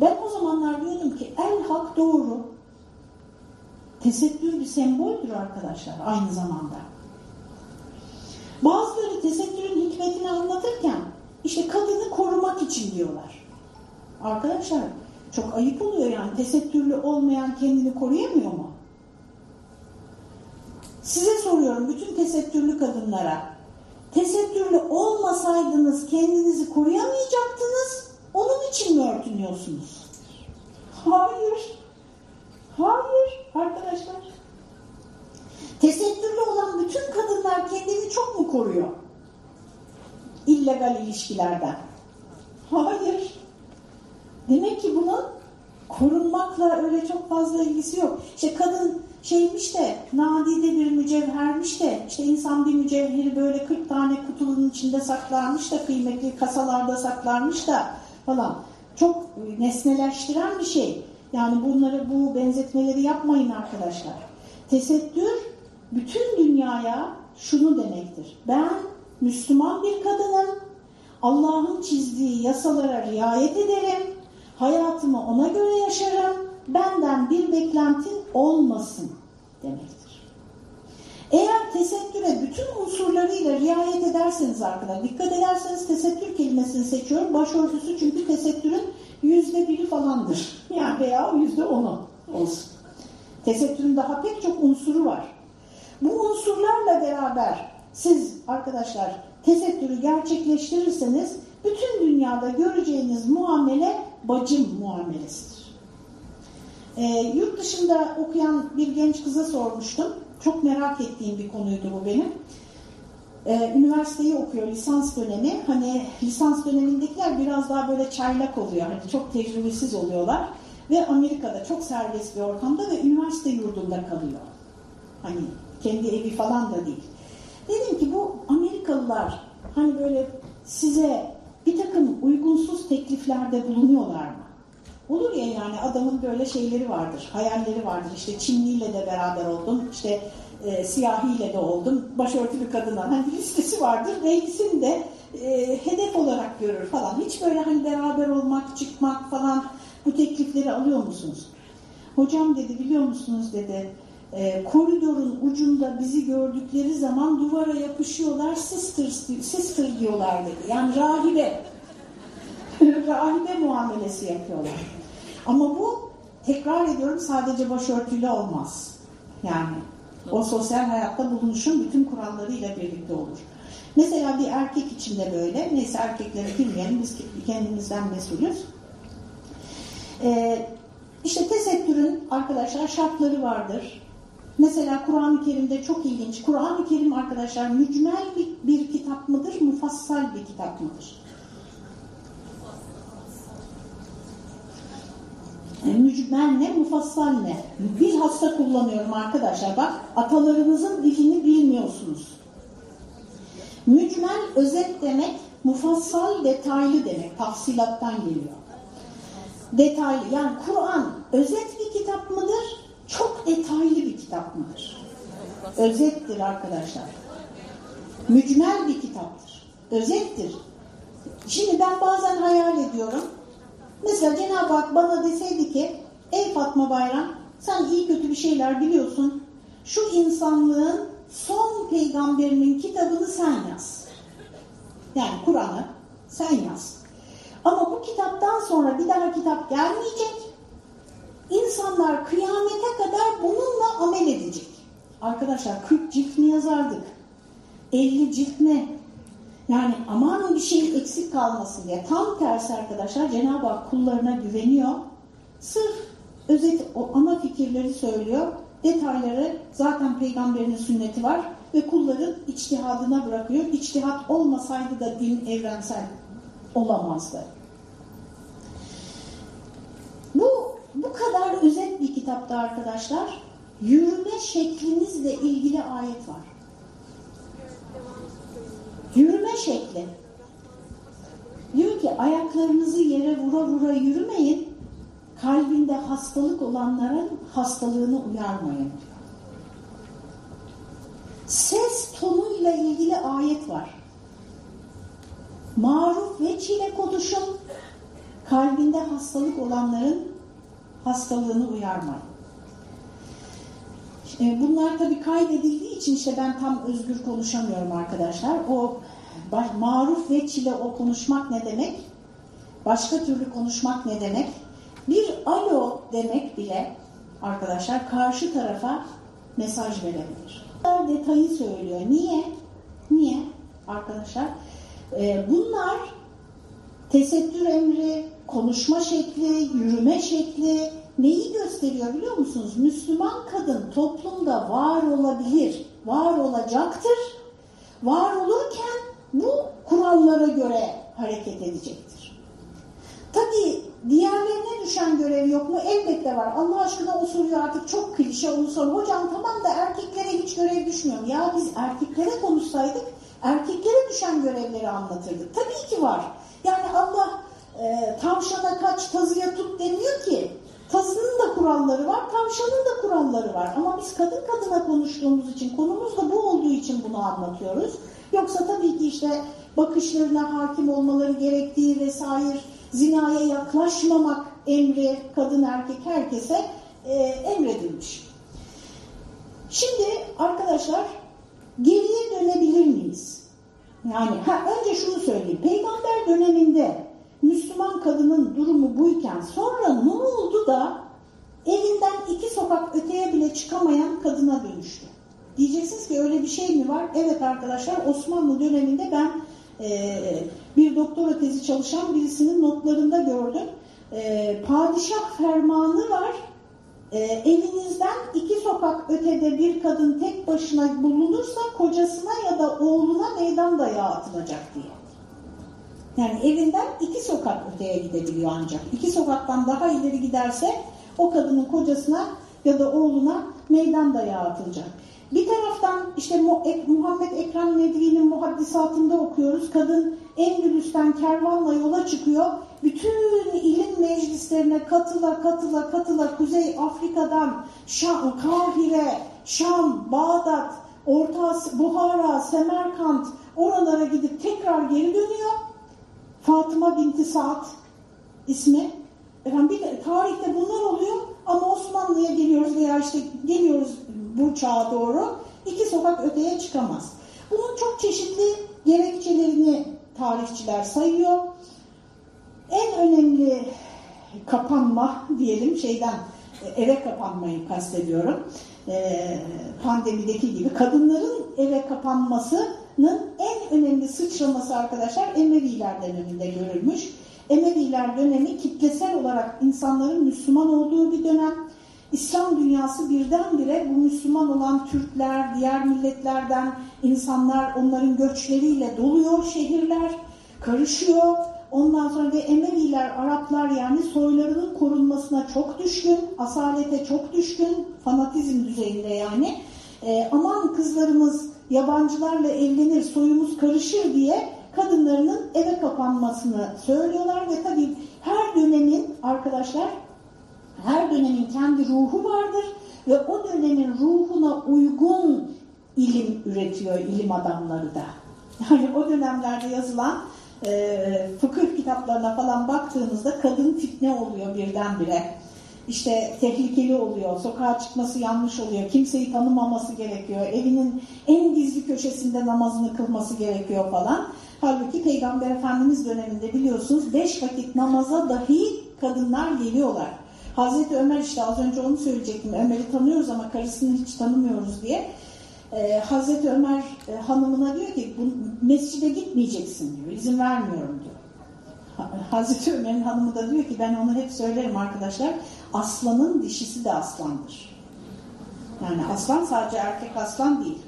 Ben o zamanlar diyordum ki el hak doğru. Tesettür bir semboldür arkadaşlar aynı zamanda. Bazıları tesettürün hikmetini anlatırken işte kadını korumak için diyorlar. Arkadaşlar çok ayıp oluyor yani tesettürlü olmayan kendini koruyamıyor mu? Size soruyorum bütün tesettürlü kadınlara tesettürlü olmasaydınız kendinizi koruyamayacaktınız. Onun için mi örtünüyorsunuz? Hayır. Hayır arkadaşlar. Tesettürlü olan bütün kadınlar kendini çok mu koruyor? İllegal ilişkilerden. Hayır. Demek ki bunun korunmakla öyle çok fazla ilgisi yok. İşte kadın şeymiş de nadide bir mücevhermiş de işte insan bir mücevheri böyle 40 tane kutunun içinde saklarmış da kıymetli kasalarda saklarmış da falan. Çok nesneleştiren bir şey. Yani bunları bu benzetmeleri yapmayın arkadaşlar. Tesettür bütün dünyaya şunu demektir. Ben Müslüman bir kadınım. Allah'ın çizdiği yasalara riayet ederim. Hayatımı ona göre yaşarım benden bir beklentin olmasın demektir. Eğer tesettüre bütün unsurlarıyla riayet ederseniz arkadaşlar, dikkat ederseniz tesettür kelimesini seçiyorum. Başörtüsü çünkü tesettürün yüzde biri falandır. Yani veya yüzde onu olsun. Tesettürün daha pek çok unsuru var. Bu unsurlarla beraber siz arkadaşlar tesettürü gerçekleştirirseniz bütün dünyada göreceğiniz muamele bacım muamelesidir. E, yurt dışında okuyan bir genç kıza sormuştum. Çok merak ettiğim bir konuydu bu benim. E, üniversiteyi okuyor, lisans dönemi. Hani lisans dönemindekiler biraz daha böyle çaylak oluyor. Hani çok tecrübesiz oluyorlar. Ve Amerika'da çok serbest bir ortamda ve üniversite yurdunda kalıyor. Hani kendi evi falan da değil. Dedim ki bu Amerikalılar hani böyle size bir takım uygunsuz tekliflerde bulunuyorlar mı? Olur ya yani adamın böyle şeyleri vardır, hayalleri vardır. İşte Çinliyle de beraber oldum, işte e, siyahiyle de oldum, başörtülü kadından. Hani listesi vardır ve ikisini de e, hedef olarak görür falan. Hiç böyle hani beraber olmak, çıkmak falan bu teklifleri alıyor musunuz? Hocam dedi biliyor musunuz dedi, e, koridorun ucunda bizi gördükleri zaman duvara yapışıyorlar, sister, sister diyorlar dedi. Yani rahibe. rahibe muamelesi yapıyorlar. Ama bu tekrar ediyorum sadece başörtüyle olmaz. Yani o sosyal hayatta bulunuşun bütün kurallarıyla birlikte olur. Mesela bir erkek için de böyle. Neyse erkekleri bilmeyelim biz kendimizden mesulüz. Ee, İşte tesettürün arkadaşlar şartları vardır. Mesela Kur'an-ı Kerim'de çok ilginç. Kur'an-ı Kerim arkadaşlar mücmel bir, bir kitap mıdır, mufassal bir kitap mıdır? E, mücmel ne, mufassal ne? Bilhassa kullanıyorum arkadaşlar. Bak atalarınızın dilini bilmiyorsunuz. Mücmel özet demek, mufassal detaylı demek. Tafsilattan geliyor. Detaylı. Yani Kur'an özet bir kitap mıdır? Çok detaylı bir kitap mıdır? Özettir arkadaşlar. Mücmel bir kitaptır. Özettir. Şimdi ben bazen hayal ediyorum. Mesela Cenab-ı Hak bana deseydi ki ey Fatma Bayram sen iyi kötü bir şeyler biliyorsun. Şu insanlığın son peygamberinin kitabını sen yaz. Yani Kur'an'ı sen yaz. Ama bu kitaptan sonra bir daha kitap gelmeyecek. İnsanlar kıyamete kadar bununla amel edecek. Arkadaşlar 40 cilt mi yazardık? 50 cilt mi? Yani aman bir şey eksik kalmasın diye. Tam tersi arkadaşlar Cenab-ı Hak kullarına güveniyor. Sırf özet o ana fikirleri söylüyor. Detayları zaten peygamberin sünneti var ve kulların içtihadına bırakıyor. İçtihat olmasaydı da din evrensel olamazdı. Bu bu kadar özet bir kitapta arkadaşlar yürüme şeklinizle ilgili ayet var. Yürüme şekli. Diyor ki ayaklarınızı yere vura vura yürümeyin, kalbinde hastalık olanların hastalığını uyarmayın. Ses tonuyla ilgili ayet var. Maruf ve çile konuşun, kalbinde hastalık olanların hastalığını uyarmayın. Bunlar tabii kaydedildiği için işte ben tam özgür konuşamıyorum arkadaşlar. O maruf ve çile o konuşmak ne demek? Başka türlü konuşmak ne demek? Bir alo demek bile arkadaşlar karşı tarafa mesaj verebilir. Detayı söylüyor. Niye? Niye arkadaşlar? Bunlar tesettür emri, konuşma şekli, yürüme şekli, neyi gösteriyor biliyor musunuz? Müslüman kadın toplumda var olabilir, var olacaktır. Var olurken bu kurallara göre hareket edecektir. Tabii diğerlerine düşen görev yok mu? Elbette var. Allah aşkına o soruyu artık çok klişe onu sor. Hocam tamam da erkeklere hiç görev düşmüyor. Ya biz erkeklere konuşsaydık erkeklere düşen görevleri anlatırdık. Tabii ki var. Yani Allah e, tavşana kaç, tazıya tut demiyor ki. Tazının da kuralları var, tavşanın da kuralları var. Ama biz kadın kadına konuştuğumuz için, konumuz da bu olduğu için bunu anlatıyoruz. Yoksa tabii ki işte bakışlarına hakim olmaları gerektiği vesaire, zinaya yaklaşmamak emri kadın erkek herkese e, emredilmiş. Şimdi arkadaşlar geriye dönebilir miyiz? Yani ha, önce şunu söyleyeyim. Peygamber döneminde Müslüman kadının durumu buyken sonra ne oldu da evinden iki sokak öteye bile çıkamayan kadına dönüştü? Diyeceksiniz ki öyle bir şey mi var? Evet arkadaşlar Osmanlı döneminde ben e, bir doktora tezi çalışan birisinin notlarında gördüm. E, padişah fermanı var. E, evinizden iki sokak ötede bir kadın tek başına bulunursa kocasına ya da oğluna meydan dayağı atılacak diye. Yani evinden iki sokak öteye gidebiliyor ancak. İki sokaktan daha ileri giderse o kadının kocasına ya da oğluna meydan dayağı atılacak. Bir taraftan işte Muhammed Ekrem Nedvi'nin muhaddisatında okuyoruz. Kadın Endülüs'ten kervanla yola çıkıyor. Bütün ilim meclislerine katıla katıla katıla Kuzey Afrika'dan Şam, Kahire, Şam, Bağdat, Orta Buhara, Semerkant oralara gidip tekrar geri dönüyor. Fatıma binti Saad ismi. Efendim bir de, tarihte bunlar oluyor ama Osmanlı'ya geliyoruz veya işte geliyoruz bu çağa doğru iki sokak öteye çıkamaz. Bunun çok çeşitli gerekçelerini tarihçiler sayıyor. En önemli kapanma diyelim şeyden eve kapanmayı kastediyorum. Ee, pandemideki gibi kadınların eve kapanmasının en önemli sıçraması arkadaşlar Emeviler döneminde görülmüş. Emeviler dönemi kitlesel olarak insanların Müslüman olduğu bir dönem. İslam dünyası birdenbire bu Müslüman olan Türkler, diğer milletlerden insanlar onların göçleriyle doluyor şehirler, karışıyor. Ondan sonra da Emeviler, Araplar yani soylarının korunmasına çok düşkün, asalete çok düşkün, fanatizm düzeyinde yani. E, aman kızlarımız yabancılarla evlenir, soyumuz karışır diye kadınlarının eve kapanmasını söylüyorlar ve tabii her dönemin arkadaşlar her dönemin kendi ruhu vardır ve o dönemin ruhuna uygun ilim üretiyor ilim adamları da. Yani o dönemlerde yazılan e, fıkıh kitaplarına falan baktığınızda kadın fitne oluyor birdenbire. İşte tehlikeli oluyor, sokağa çıkması yanlış oluyor, kimseyi tanımaması gerekiyor, evinin en gizli köşesinde namazını kılması gerekiyor falan. Halbuki Peygamber Efendimiz döneminde biliyorsunuz beş vakit namaza dahi kadınlar geliyorlar. Hazreti Ömer işte az önce onu söyleyecektim. Ömer'i tanıyoruz ama karısını hiç tanımıyoruz diye. Ee, Hazreti Ömer e, hanımına diyor ki bu mescide gitmeyeceksin diyor. İzin vermiyorum diyor. Hazreti Ömer'in hanımı da diyor ki ben onu hep söylerim arkadaşlar. Aslanın dişisi de aslandır. Yani aslan sadece erkek aslan değil.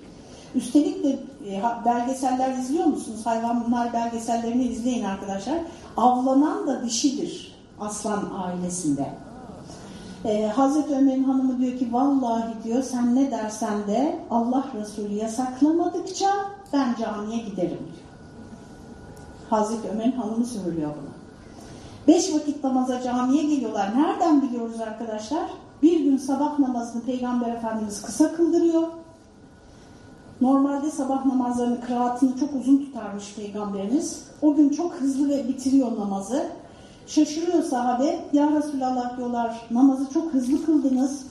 Üstelik de e, belgeseller izliyor musunuz? Hayvanlar belgesellerini izleyin arkadaşlar. Avlanan da dişidir aslan ailesinde. Ee, Hazreti Ömer'in hanımı diyor ki vallahi diyor sen ne dersen de Allah Resulü yasaklamadıkça ben camiye giderim diyor. Hazreti Ömer'in hanımı söylüyor bunu. Beş vakit namaza camiye geliyorlar. Nereden biliyoruz arkadaşlar? Bir gün sabah namazını Peygamber Efendimiz kısa kıldırıyor. Normalde sabah namazlarını, kıraatını çok uzun tutarmış Peygamberimiz. O gün çok hızlı ve bitiriyor namazı. Şaşırıyor sahabe. Ya Resulallah diyorlar namazı çok hızlı kıldınız,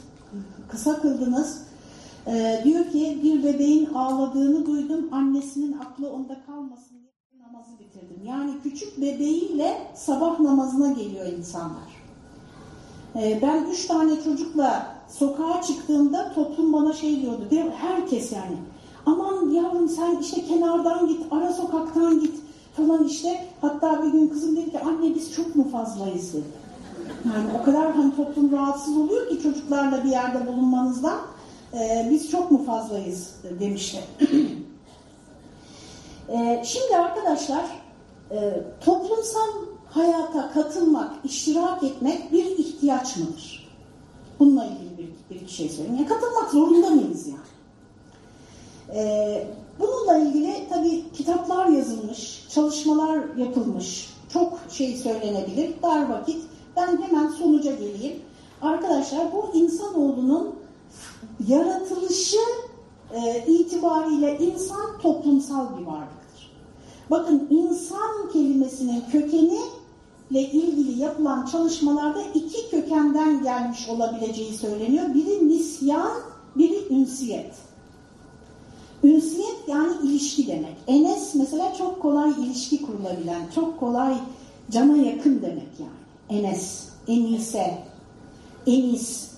kısa kıldınız. Ee, diyor ki bir bebeğin ağladığını duydum. Annesinin aklı onda kalmasın. Yani küçük bebeğiyle sabah namazına geliyor insanlar. Ee, ben üç tane çocukla sokağa çıktığımda toplum bana şey diyordu. Herkes yani. Aman yavrum sen işte kenardan git, ara sokaktan git falan işte. Hatta bir gün kızım dedi ki anne biz çok mu fazlayız dedi. Yani o kadar hani toplum rahatsız oluyor ki çocuklarla bir yerde bulunmanızdan e, biz çok mu fazlayız demişler. e, şimdi arkadaşlar e, toplumsal hayata katılmak, iştirak etmek bir ihtiyaç mıdır? Bununla ilgili bir, bir şey söyleyeyim. Ya katılmak zorunda mıyız yani? E, bununla ilgili tabii kitaplar yazılmış, çalışmalar yapılmış, çok şey söylenebilir. Dar vakit ben hemen sonuca geleyim. Arkadaşlar bu insanoğlunun yaratılışı e, itibariyle insan toplumsal bir varlıktır. Bakın insan kelimesinin kökeni ile ilgili yapılan çalışmalarda iki kökenden gelmiş olabileceği söyleniyor. Biri nisyan, biri ünsiyet. Ünsiyet yani ilişki demek. Enes mesela çok kolay ilişki kurulabilen, çok kolay cana yakın demek yani. Enes, enise, enis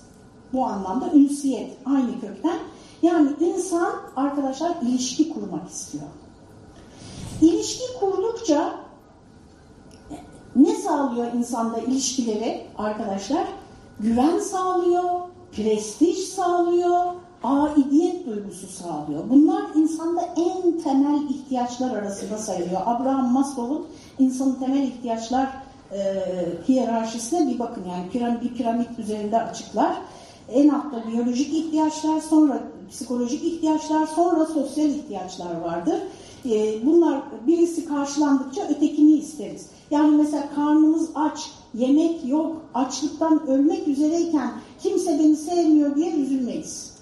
bu anlamda ünsiyet aynı kökten. Yani insan arkadaşlar ilişki kurmak istiyor. İlişki kurdukça ne sağlıyor insanda ilişkileri arkadaşlar? Güven sağlıyor, prestij sağlıyor, aidiyet duygusu sağlıyor. Bunlar insanda en temel ihtiyaçlar arasında sayılıyor. Abraham Maslow'un insanın temel ihtiyaçlar e, hiyerarşisine bir bakın yani piramit, bir piramit üzerinde açıklar. En altta biyolojik ihtiyaçlar, sonra psikolojik ihtiyaçlar, sonra sosyal ihtiyaçlar vardır. E, bunlar birisi karşılandıkça ötekini isteriz. Yani mesela karnımız aç, yemek yok, açlıktan ölmek üzereyken kimse beni sevmiyor diye üzülmeyiz.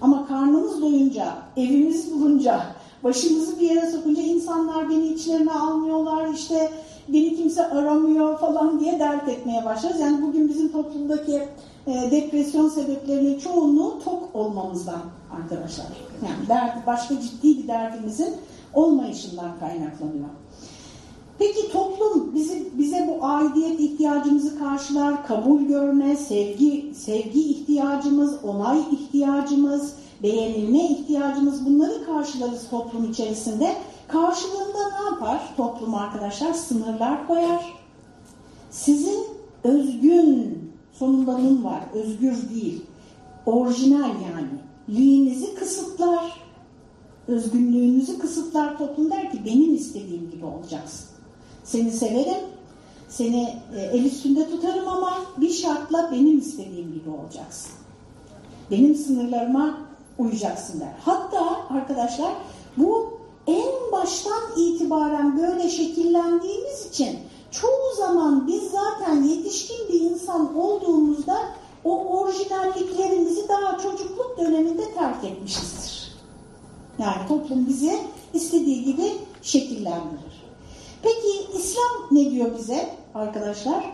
Ama karnımız doyunca, evimiz bulunca, başımızı bir yere sokunca insanlar beni içlerine almıyorlar, işte beni kimse aramıyor falan diye dert etmeye başlarız. Yani bugün bizim toplumdaki e, depresyon sebeplerinin çoğunluğu tok olmamızdan arkadaşlar. Yani dert, başka ciddi bir derdimizin olmayışından kaynaklanıyor. Peki toplum bizi, bize bu aidiyet ihtiyacımızı karşılar, kabul görme, sevgi, sevgi ihtiyacımız, onay ihtiyacımız, beğenilme ihtiyacımız bunları karşılarız toplum içerisinde. Karşılığında ne yapar toplum arkadaşlar? Sınırlar koyar, sizin özgün, sonunda nun var, özgür değil, orijinal yani, liğinizi kısıtlar, özgünlüğünüzü kısıtlar toplum der ki benim istediğim gibi olacaksın. Seni severim, seni e, el üstünde tutarım ama bir şartla benim istediğim gibi olacaksın. Benim sınırlarıma uyacaksın der. Hatta arkadaşlar bu en baştan itibaren böyle şekillendiğimiz için çoğu zaman biz zaten yetişkin bir insan olduğumuzda o orijinalliklerimizi daha çocukluk döneminde terk etmişizdir. Yani toplum bizi istediği gibi şekillendirir. Peki İslam ne diyor bize arkadaşlar?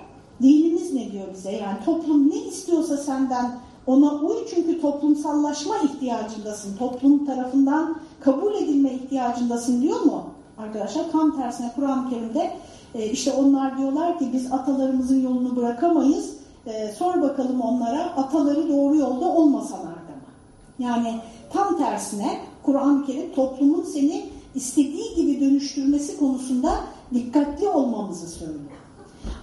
Dinimiz ne diyor bize? Yani toplum ne istiyorsa senden ona uy çünkü toplumsallaşma ihtiyacındasın. Toplum tarafından kabul edilme ihtiyacındasın diyor mu? Arkadaşlar tam tersine Kur'an-ı Kerim'de e, işte onlar diyorlar ki biz atalarımızın yolunu bırakamayız. E, sor bakalım onlara ataları doğru yolda olmasalar da mı? Yani tam tersine Kur'an-ı Kerim toplumun seni istediği gibi dönüştürmesi konusunda dikkatli olmamızı söylüyor.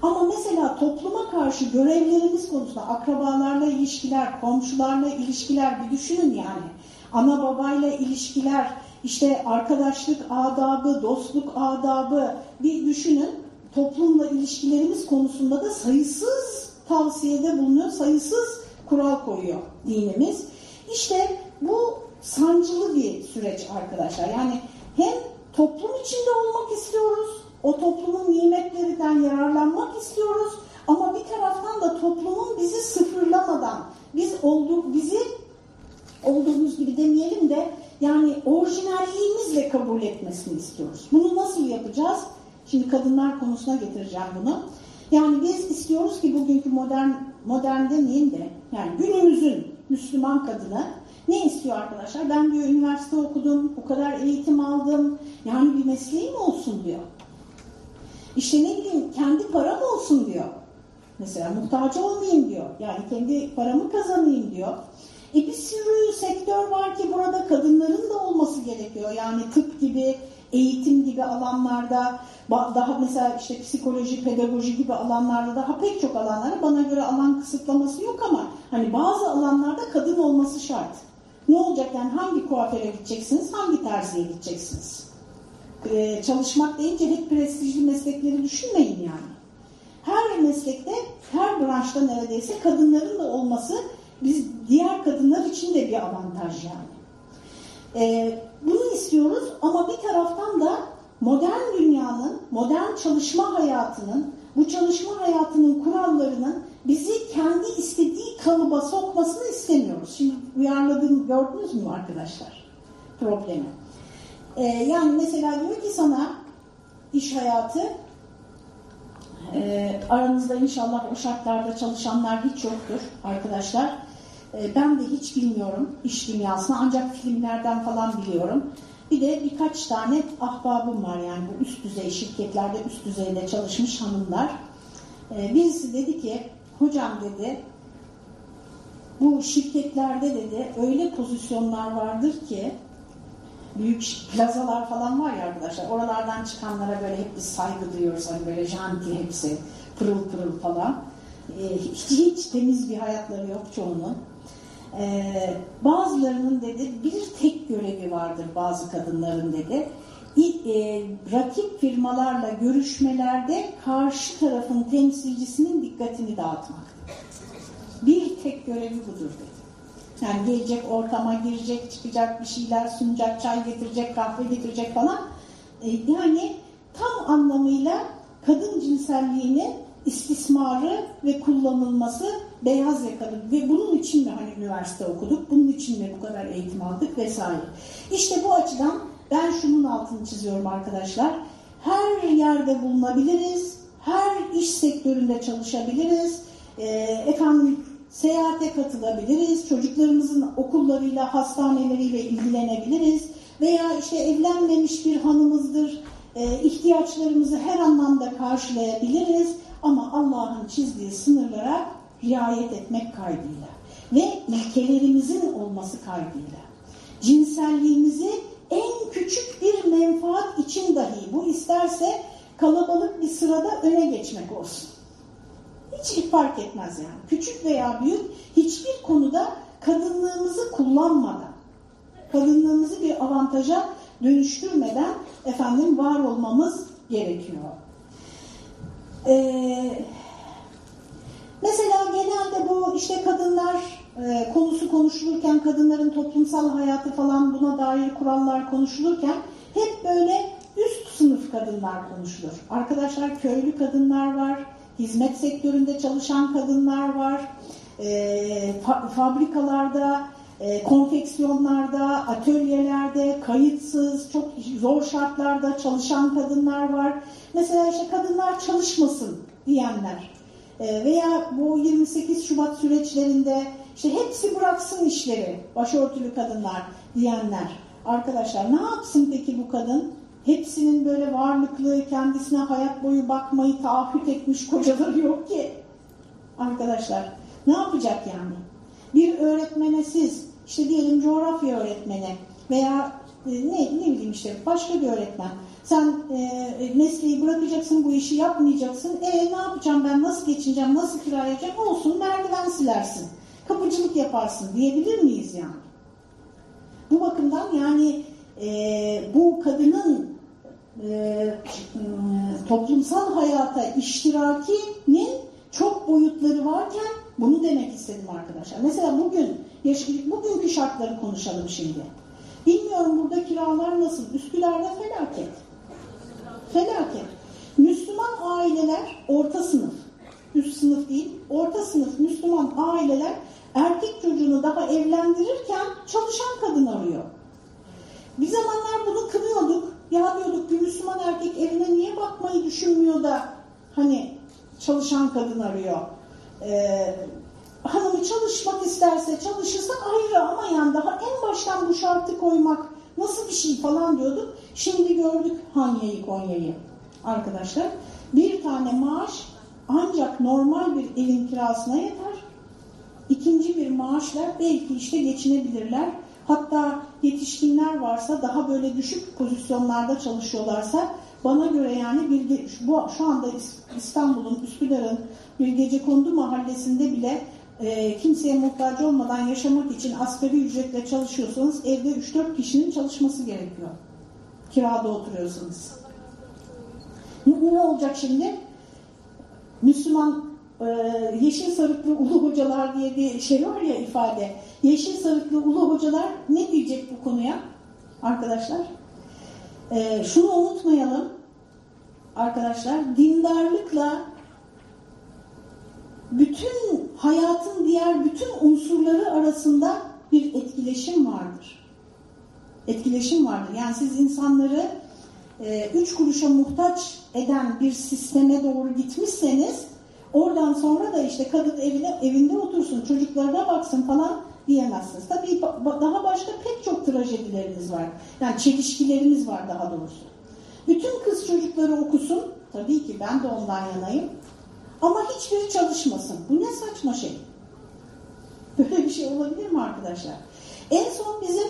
Ama mesela topluma karşı görevlerimiz konusunda akrabalarla ilişkiler, komşularla ilişkiler bir düşünün yani. Ana babayla ilişkiler, işte arkadaşlık adabı, dostluk adabı bir düşünün. Toplumla ilişkilerimiz konusunda da sayısız tavsiyede bulunuyor, sayısız kural koyuyor dinimiz. İşte bu sancılı bir süreç arkadaşlar. Yani hem toplum içinde olmak istiyoruz, o toplumun nimetlerinden yararlanmak istiyoruz ama bir taraftan da toplumun bizi sıfırlamadan, biz oldu, bizi olduğumuz gibi demeyelim de yani orijinalliğimizle kabul etmesini istiyoruz. Bunu nasıl yapacağız? Şimdi kadınlar konusuna getireceğim bunu. Yani biz istiyoruz ki bugünkü modern, modern demeyeyim de yani günümüzün Müslüman kadını ne istiyor arkadaşlar? Ben diyor üniversite okudum, bu kadar eğitim aldım, yani bir mesleğim olsun diyor. İşte ne bileyim kendi param olsun diyor. Mesela muhtaç olmayayım diyor. Yani kendi paramı kazanayım diyor. E bir sürü sektör var ki burada kadınların da olması gerekiyor. Yani tıp gibi, eğitim gibi alanlarda, daha mesela işte psikoloji, pedagoji gibi alanlarda daha pek çok alanlarda bana göre alan kısıtlaması yok ama hani bazı alanlarda kadın olması şart. Ne olacak yani hangi kuaföre gideceksiniz, hangi terziye gideceksiniz? Ee, çalışmak deyince hep prestijli meslekleri düşünmeyin yani. Her meslekte, her branşta neredeyse kadınların da olması biz diğer kadınlar için de bir avantaj yani. Ee, bunu istiyoruz ama bir taraftan da modern dünyanın, modern çalışma hayatının, bu çalışma hayatının kurallarının bizi kendi istediği kalıba sokmasını istemiyoruz. Şimdi uyarladığım gördünüz mü arkadaşlar problemi? Ee, yani mesela diyor ki sana iş hayatı e, aranızda inşallah o şartlarda çalışanlar hiç yoktur arkadaşlar. E, ben de hiç bilmiyorum iş dünyasını ancak filmlerden falan biliyorum. Bir de birkaç tane ahbabım var yani bu üst düzey şirketlerde üst düzeyde çalışmış hanımlar. E, birisi dedi ki hocam dedi bu şirketlerde dedi öyle pozisyonlar vardır ki büyük plazalar falan var ya arkadaşlar oralardan çıkanlara böyle hep bir saygı duyuyoruz hani böyle janti hepsi pırıl pırıl falan ee, hiç, hiç temiz bir hayatları yok çoğunun ee, bazılarının dedi bir tek görevi vardır bazı kadınların dedi. E, rakip firmalarla görüşmelerde karşı tarafın temsilcisinin dikkatini dağıtmak. Bir tek görevi budur dedi. Yani gelecek ortama girecek, çıkacak bir şeyler sunacak, çay getirecek, kahve getirecek falan. E, yani tam anlamıyla kadın cinselliğinin istismarı ve kullanılması beyaz yakalı ve bunun için mi hani üniversite okuduk, bunun için mi bu kadar eğitim aldık vesaire. İşte bu açıdan ben şunun altını çiziyorum arkadaşlar. Her yerde bulunabiliriz, her iş sektöründe çalışabiliriz. E, efendim seyahate katılabiliriz, çocuklarımızın okullarıyla, hastaneleriyle ilgilenebiliriz veya işte evlenmemiş bir hanımızdır, e, ihtiyaçlarımızı her anlamda karşılayabiliriz ama Allah'ın çizdiği sınırlara riayet etmek kaydıyla ve ilkelerimizin olması kaydıyla cinselliğimizi en küçük bir menfaat için dahi bu isterse kalabalık bir sırada öne geçmek olsun. Hiç fark etmez yani. Küçük veya büyük hiçbir konuda kadınlığımızı kullanmadan, kadınlığımızı bir avantaja dönüştürmeden efendim var olmamız gerekiyor. Ee, mesela genelde bu işte kadınlar e, konusu konuşulurken, kadınların toplumsal hayatı falan buna dair kurallar konuşulurken hep böyle üst sınıf kadınlar konuşulur. Arkadaşlar köylü kadınlar var, hizmet sektöründe çalışan kadınlar var, e, fa fabrikalarda, e, konfeksiyonlarda, atölyelerde, kayıtsız, çok zor şartlarda çalışan kadınlar var. Mesela işte kadınlar çalışmasın diyenler e, veya bu 28 Şubat süreçlerinde işte hepsi bıraksın işleri, başörtülü kadınlar diyenler. Arkadaşlar ne yapsın peki bu kadın? Hepsinin böyle varlıklı, kendisine hayat boyu bakmayı taahhüt etmiş kocaları yok ki. Arkadaşlar ne yapacak yani? Bir öğretmene siz, işte diyelim coğrafya öğretmeni veya e, ne, ne bileyim işte başka bir öğretmen. Sen e, mesleği bırakacaksın, bu işi yapmayacaksın. E ne yapacağım ben, nasıl geçineceğim, nasıl kiralayacağım? Olsun merdiven silersin, kapıcılık yaparsın diyebilir miyiz yani? Bu bakımdan yani e, bu kadının e, toplumsal hayata iştirakinin çok boyutları varken bunu demek istedim arkadaşlar. Mesela bugün, bugünkü şartları konuşalım şimdi. Bilmiyorum burada kiralar nasıl? Üsküdar'da felaket. Felaket. Müslüman aileler orta sınıf. Üst sınıf değil, orta sınıf Müslüman aileler erkek çocuğunu daha evlendirirken çalışan kadın arıyor. Bir zamanlar bunu kınıyorduk. Ya diyorduk bir Müslüman erkek evine niye bakmayı düşünmüyor da hani çalışan kadın arıyor. Ee, hanımı çalışmak isterse çalışırsa ayrı ama yani daha en baştan bu şartı koymak nasıl bir şey falan diyorduk. Şimdi gördük Hanya'yı Konya'yı arkadaşlar. Bir tane maaş ancak normal bir evin kirasına yeter. İkinci bir maaşla belki işte geçinebilirler. Hatta yetişkinler varsa daha böyle düşük pozisyonlarda çalışıyorlarsa bana göre yani bir bu şu anda İstanbul'un Üsküdar'ın bir gece kondu mahallesinde bile e, kimseye muhtaç olmadan yaşamak için asgari ücretle çalışıyorsanız evde 3-4 kişinin çalışması gerekiyor. Kirada oturuyorsanız. Ne, ne olacak şimdi? Müslüman e, yeşil sarıklı ulu hocalar diye bir şey var ya ifade. Yeşil sarıklı ulu hocalar ne diyecek bu konuya arkadaşlar? E, şunu unutmayalım arkadaşlar. Dindarlıkla bütün hayatın diğer bütün unsurları arasında bir etkileşim vardır. Etkileşim vardır. Yani siz insanları e, üç kuruşa muhtaç eden bir sisteme doğru gitmişseniz oradan sonra da işte kadın evine, evinde otursun, çocuklarına baksın falan diyemezsiniz. Tabii daha başka pek çok trajedilerimiz var. Yani çelişkilerimiz var daha doğrusu. Bütün kız çocukları okusun. Tabii ki ben de ondan yanayım. Ama hiçbiri çalışmasın. Bu ne saçma şey. Böyle bir şey olabilir mi arkadaşlar? En son bizim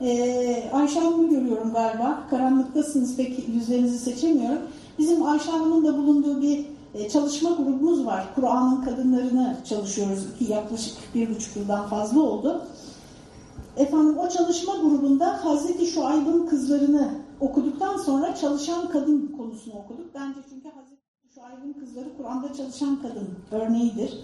e, Ayşe Hanım'ı görüyorum galiba. Karanlıktasınız pek yüzlerinizi seçemiyorum. Bizim Ayşe Hanım'ın da bulunduğu bir e, çalışma grubumuz var. Kur'an'ın kadınlarını çalışıyoruz. Ki yaklaşık bir buçuk yıldan fazla oldu. Efendim o çalışma grubunda Hazreti Şuayb'ın kızlarını okuduktan sonra çalışan kadın konusunu okuduk. Bence çünkü Şuayb'ın kızları Kur'an'da çalışan kadın örneğidir.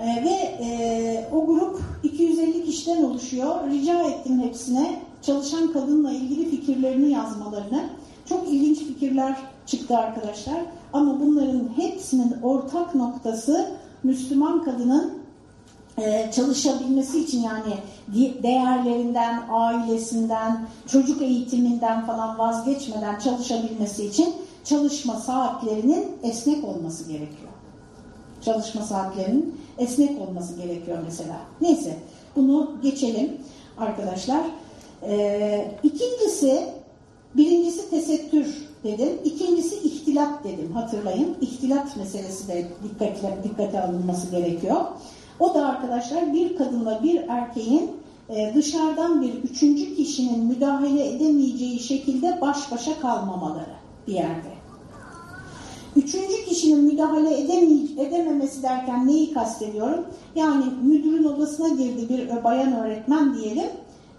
Ee, ve e, o grup 250 kişiden oluşuyor. Rica ettim hepsine çalışan kadınla ilgili fikirlerini yazmalarını. Çok ilginç fikirler çıktı arkadaşlar. Ama bunların hepsinin ortak noktası Müslüman kadının e, çalışabilmesi için yani değerlerinden, ailesinden, çocuk eğitiminden falan vazgeçmeden çalışabilmesi için çalışma saatlerinin esnek olması gerekiyor. Çalışma saatlerinin esnek olması gerekiyor mesela. Neyse bunu geçelim arkadaşlar. Ee, ikincisi, birincisi tesettür dedim. İkincisi ihtilat dedim hatırlayın. İhtilat meselesi de dikkatle, dikkate alınması gerekiyor. O da arkadaşlar bir kadınla bir erkeğin e, dışarıdan bir üçüncü kişinin müdahale edemeyeceği şekilde baş başa kalmamaları bir yerde. Üçüncü kişinin müdahale edemey- edememesi derken neyi kastediyorum? Yani müdürün odasına girdi bir bayan öğretmen diyelim.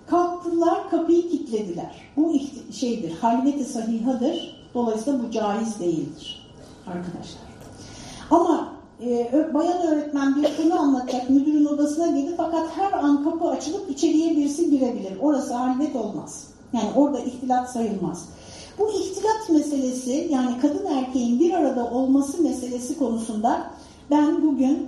Kalktılar kapıyı kilitlediler. Bu şeydir, halveti sahihadır. Dolayısıyla bu caiz değildir arkadaşlar. Ama e, bayan öğretmen bir konu anlatacak, müdürün odasına girdi fakat her an kapı açılıp içeriye birisi girebilir. Orası halvet olmaz. Yani orada ihtilat sayılmaz. Bu ihtilat meselesi yani kadın erkeğin bir arada olması meselesi konusunda ben bugün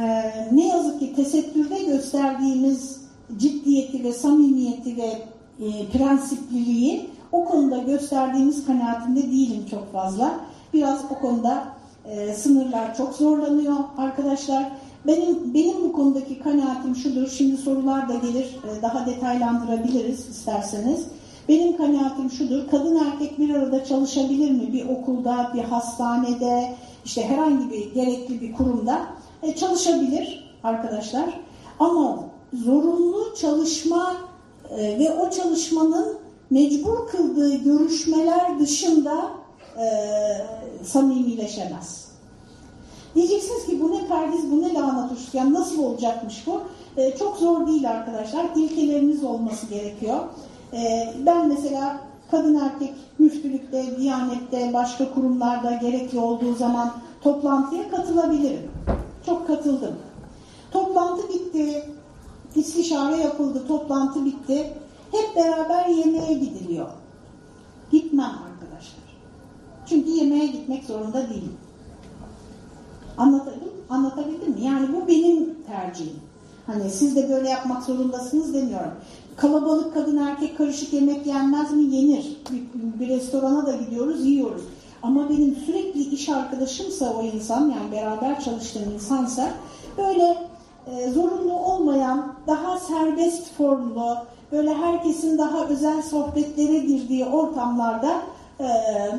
e, ne yazık ki tesettürde gösterdiğimiz ciddiyeti ve samimiyeti ve e, prensipliliği o konuda gösterdiğimiz kanaatinde değilim çok fazla. Biraz o konuda e, sınırlar çok zorlanıyor arkadaşlar. Benim benim bu konudaki kanaatim şudur. Şimdi sorular da gelir. E, daha detaylandırabiliriz isterseniz. Benim kanaatim şudur. Kadın erkek bir arada çalışabilir mi? Bir okulda, bir hastanede, işte herhangi bir gerekli bir kurumda e, çalışabilir arkadaşlar. Ama zorunlu çalışma e, ve o çalışmanın mecbur kıldığı görüşmeler dışında e, samimileşemez. Diyeceksiniz ki bu ne perdiz, bu ne lanet uçuşken, nasıl olacakmış bu? E, çok zor değil arkadaşlar. İlkeleriniz olması gerekiyor. E, ben mesela kadın erkek müftülükte, diyanette, başka kurumlarda gerekli olduğu zaman toplantıya katılabilirim. Çok katıldım. Toplantı bitti, istişare yapıldı, toplantı bitti. Hep beraber yemeğe gidiliyor. Gitmem arkadaşlar. Çünkü yemeğe gitmek zorunda değilim. Anlatabildim, anlatabildim mi? Yani bu benim tercihim. Hani siz de böyle yapmak zorundasınız demiyorum. Kalabalık kadın erkek karışık yemek yenmez mi? Yenir. Bir, bir restorana da gidiyoruz, yiyoruz. Ama benim sürekli iş arkadaşımsa o insan, yani beraber çalıştığım insansa böyle e, zorunlu olmayan, daha serbest formlu, böyle herkesin daha özel sohbetlere girdiği ortamlarda e,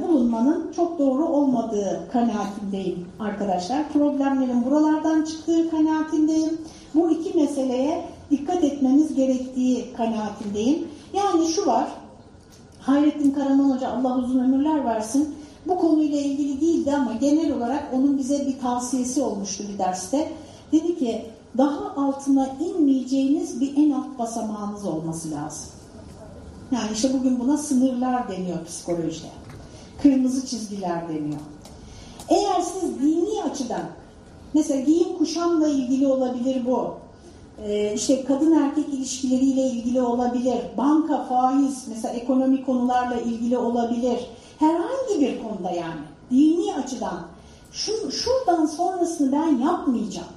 bulunmanın çok doğru olmadığı kanaatindeyim arkadaşlar. Problemlerin buralardan çıktığı kanaatindeyim. Bu iki meseleye dikkat etmemiz gerektiği kanaatindeyim. Yani şu var, Hayrettin Karaman Hoca Allah uzun ömürler versin. Bu konuyla ilgili değildi ama genel olarak onun bize bir tavsiyesi olmuştu bir derste. Dedi ki daha altına inmeyeceğiniz bir en alt basamağınız olması lazım. Yani işte bugün buna sınırlar deniyor psikolojide. Kırmızı çizgiler deniyor. Eğer siz dini açıdan, mesela giyim kuşamla ilgili olabilir bu, işte kadın erkek ilişkileriyle ilgili olabilir, banka, faiz, mesela ekonomik konularla ilgili olabilir, herhangi bir konuda yani, dini açıdan, şu, şuradan sonrasını ben yapmayacağım.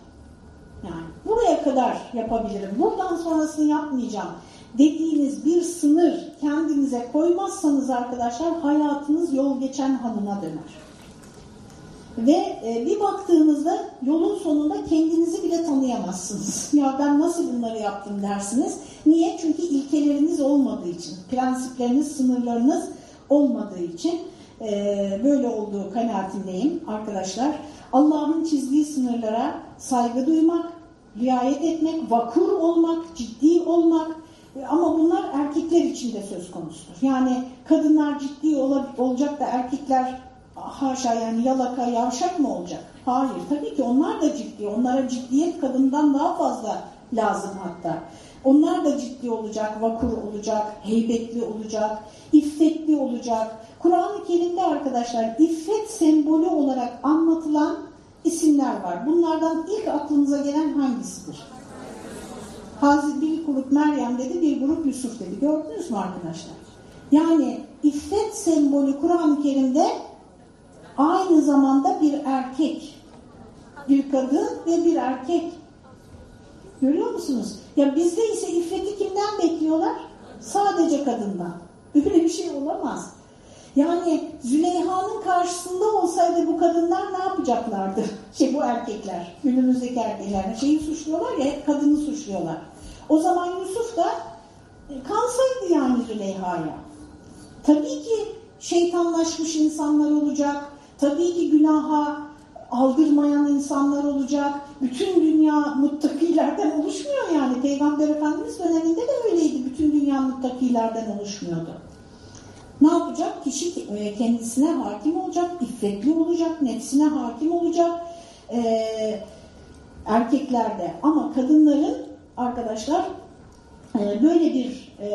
Yani buraya kadar yapabilirim, buradan sonrasını yapmayacağım dediğiniz bir sınır kendinize koymazsanız arkadaşlar hayatınız yol geçen hanına döner. Ve e, bir baktığınızda yolun sonunda kendinizi bile tanıyamazsınız. Ya ben nasıl bunları yaptım dersiniz. Niye? Çünkü ilkeleriniz olmadığı için, prensipleriniz, sınırlarınız olmadığı için e, böyle olduğu kanaatindeyim arkadaşlar. Allah'ın çizdiği sınırlara saygı duymak, riayet etmek, vakur olmak, ciddi olmak, ama bunlar erkekler için de söz konusudur. Yani kadınlar ciddi ol olacak da erkekler haşa yani yalaka, yavşak mı olacak? Hayır. Tabii ki onlar da ciddi. Onlara ciddiyet kadından daha fazla lazım hatta. Onlar da ciddi olacak, vakur olacak, heybetli olacak, iffetli olacak. Kur'an-ı Kerim'de arkadaşlar iffet sembolü olarak anlatılan isimler var. Bunlardan ilk aklınıza gelen hangisidir? Hazreti bir grup Meryem dedi, bir grup Yusuf dedi. Gördünüz mü arkadaşlar? Yani iffet sembolü Kur'an-ı Kerim'de aynı zamanda bir erkek, bir kadın ve bir erkek. Görüyor musunuz? Ya bizde ise iffeti kimden bekliyorlar? Sadece kadından. Böyle bir şey olamaz. Yani Züleyha'nın karşısında olsaydı bu kadınlar ne yapacaklardı? Şey bu erkekler, günümüzdeki erkekler şeyi suçluyorlar ya kadını suçluyorlar. O zaman Yusuf da kalsaydı yani Züleyha'ya. Tabii ki şeytanlaşmış insanlar olacak. Tabii ki günaha aldırmayan insanlar olacak. Bütün dünya muttakilerden oluşmuyor yani. Peygamber Efendimiz döneminde de öyleydi. Bütün dünya muttakilerden oluşmuyordu. Ne yapacak? Kişi e, kendisine hakim olacak, iffetli olacak, nefsine hakim olacak. E, erkeklerde ama kadınların arkadaşlar e, böyle bir e,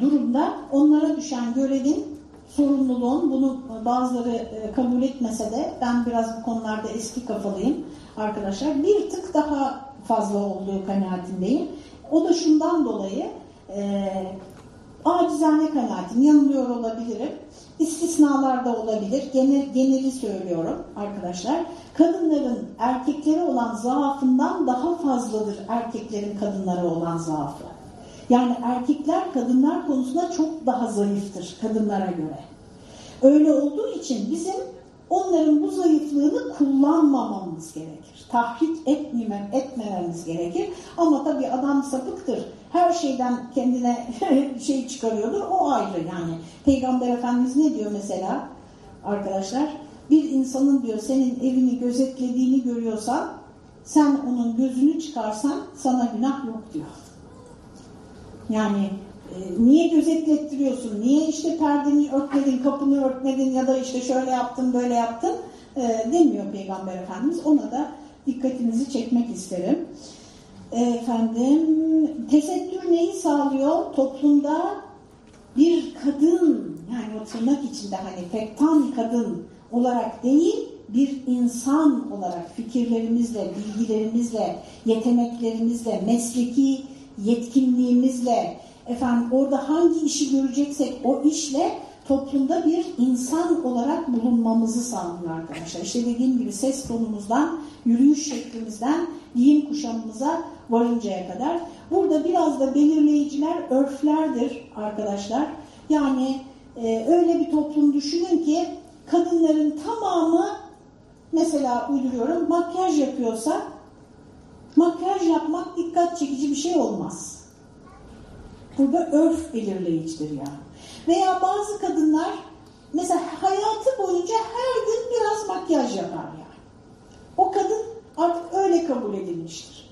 durumda onlara düşen görevin sorumluluğun bunu bazıları e, kabul etmese de ben biraz bu konularda eski kafalıyım arkadaşlar bir tık daha fazla olduğu kanaatindeyim. O da şundan dolayı e, acizane kanaatim yanılıyor olabilirim. İstisnalar da olabilir. Genel, geneli söylüyorum arkadaşlar. Kadınların erkeklere olan zaafından daha fazladır erkeklerin kadınlara olan zaafı. Yani erkekler kadınlar konusunda çok daha zayıftır kadınlara göre. Öyle olduğu için bizim onların bu zayıflığını kullanmamamız gerekir. Tahrik etmemem, etmememiz gerekir. Ama tabii adam sapıktır. Her şeyden kendine şey çıkarıyordur. O ayrı yani. Peygamber Efendimiz ne diyor mesela arkadaşlar? Bir insanın diyor senin evini gözetlediğini görüyorsan sen onun gözünü çıkarsan sana günah yok diyor. Yani e, niye gözetlettiriyorsun? Niye işte perdeni örtmedin, kapını örtmedin ya da işte şöyle yaptın, böyle yaptın e, demiyor Peygamber Efendimiz. Ona da dikkatinizi çekmek isterim. E, efendim, tesettür neyi sağlıyor? Toplumda bir kadın, yani o tırnak içinde hani fektan kadın olarak değil, bir insan olarak fikirlerimizle, bilgilerimizle, yeteneklerimizle, mesleki yetkinliğimizle, efendim orada hangi işi göreceksek o işle toplumda bir insan olarak bulunmamızı sağlıyor arkadaşlar. İşte dediğim gibi ses tonumuzdan, yürüyüş şeklimizden, giyim kuşamımıza varıncaya kadar. Burada biraz da belirleyiciler örflerdir arkadaşlar. Yani e, öyle bir toplum düşünün ki kadınların tamamı mesela uyduruyorum makyaj yapıyorsa makyaj yapmak dikkat çekici bir şey olmaz. Burada örf belirleyicidir yani. Veya bazı kadınlar mesela hayatı boyunca her gün biraz makyaj yapar yani. O kadın artık öyle kabul edilmiştir.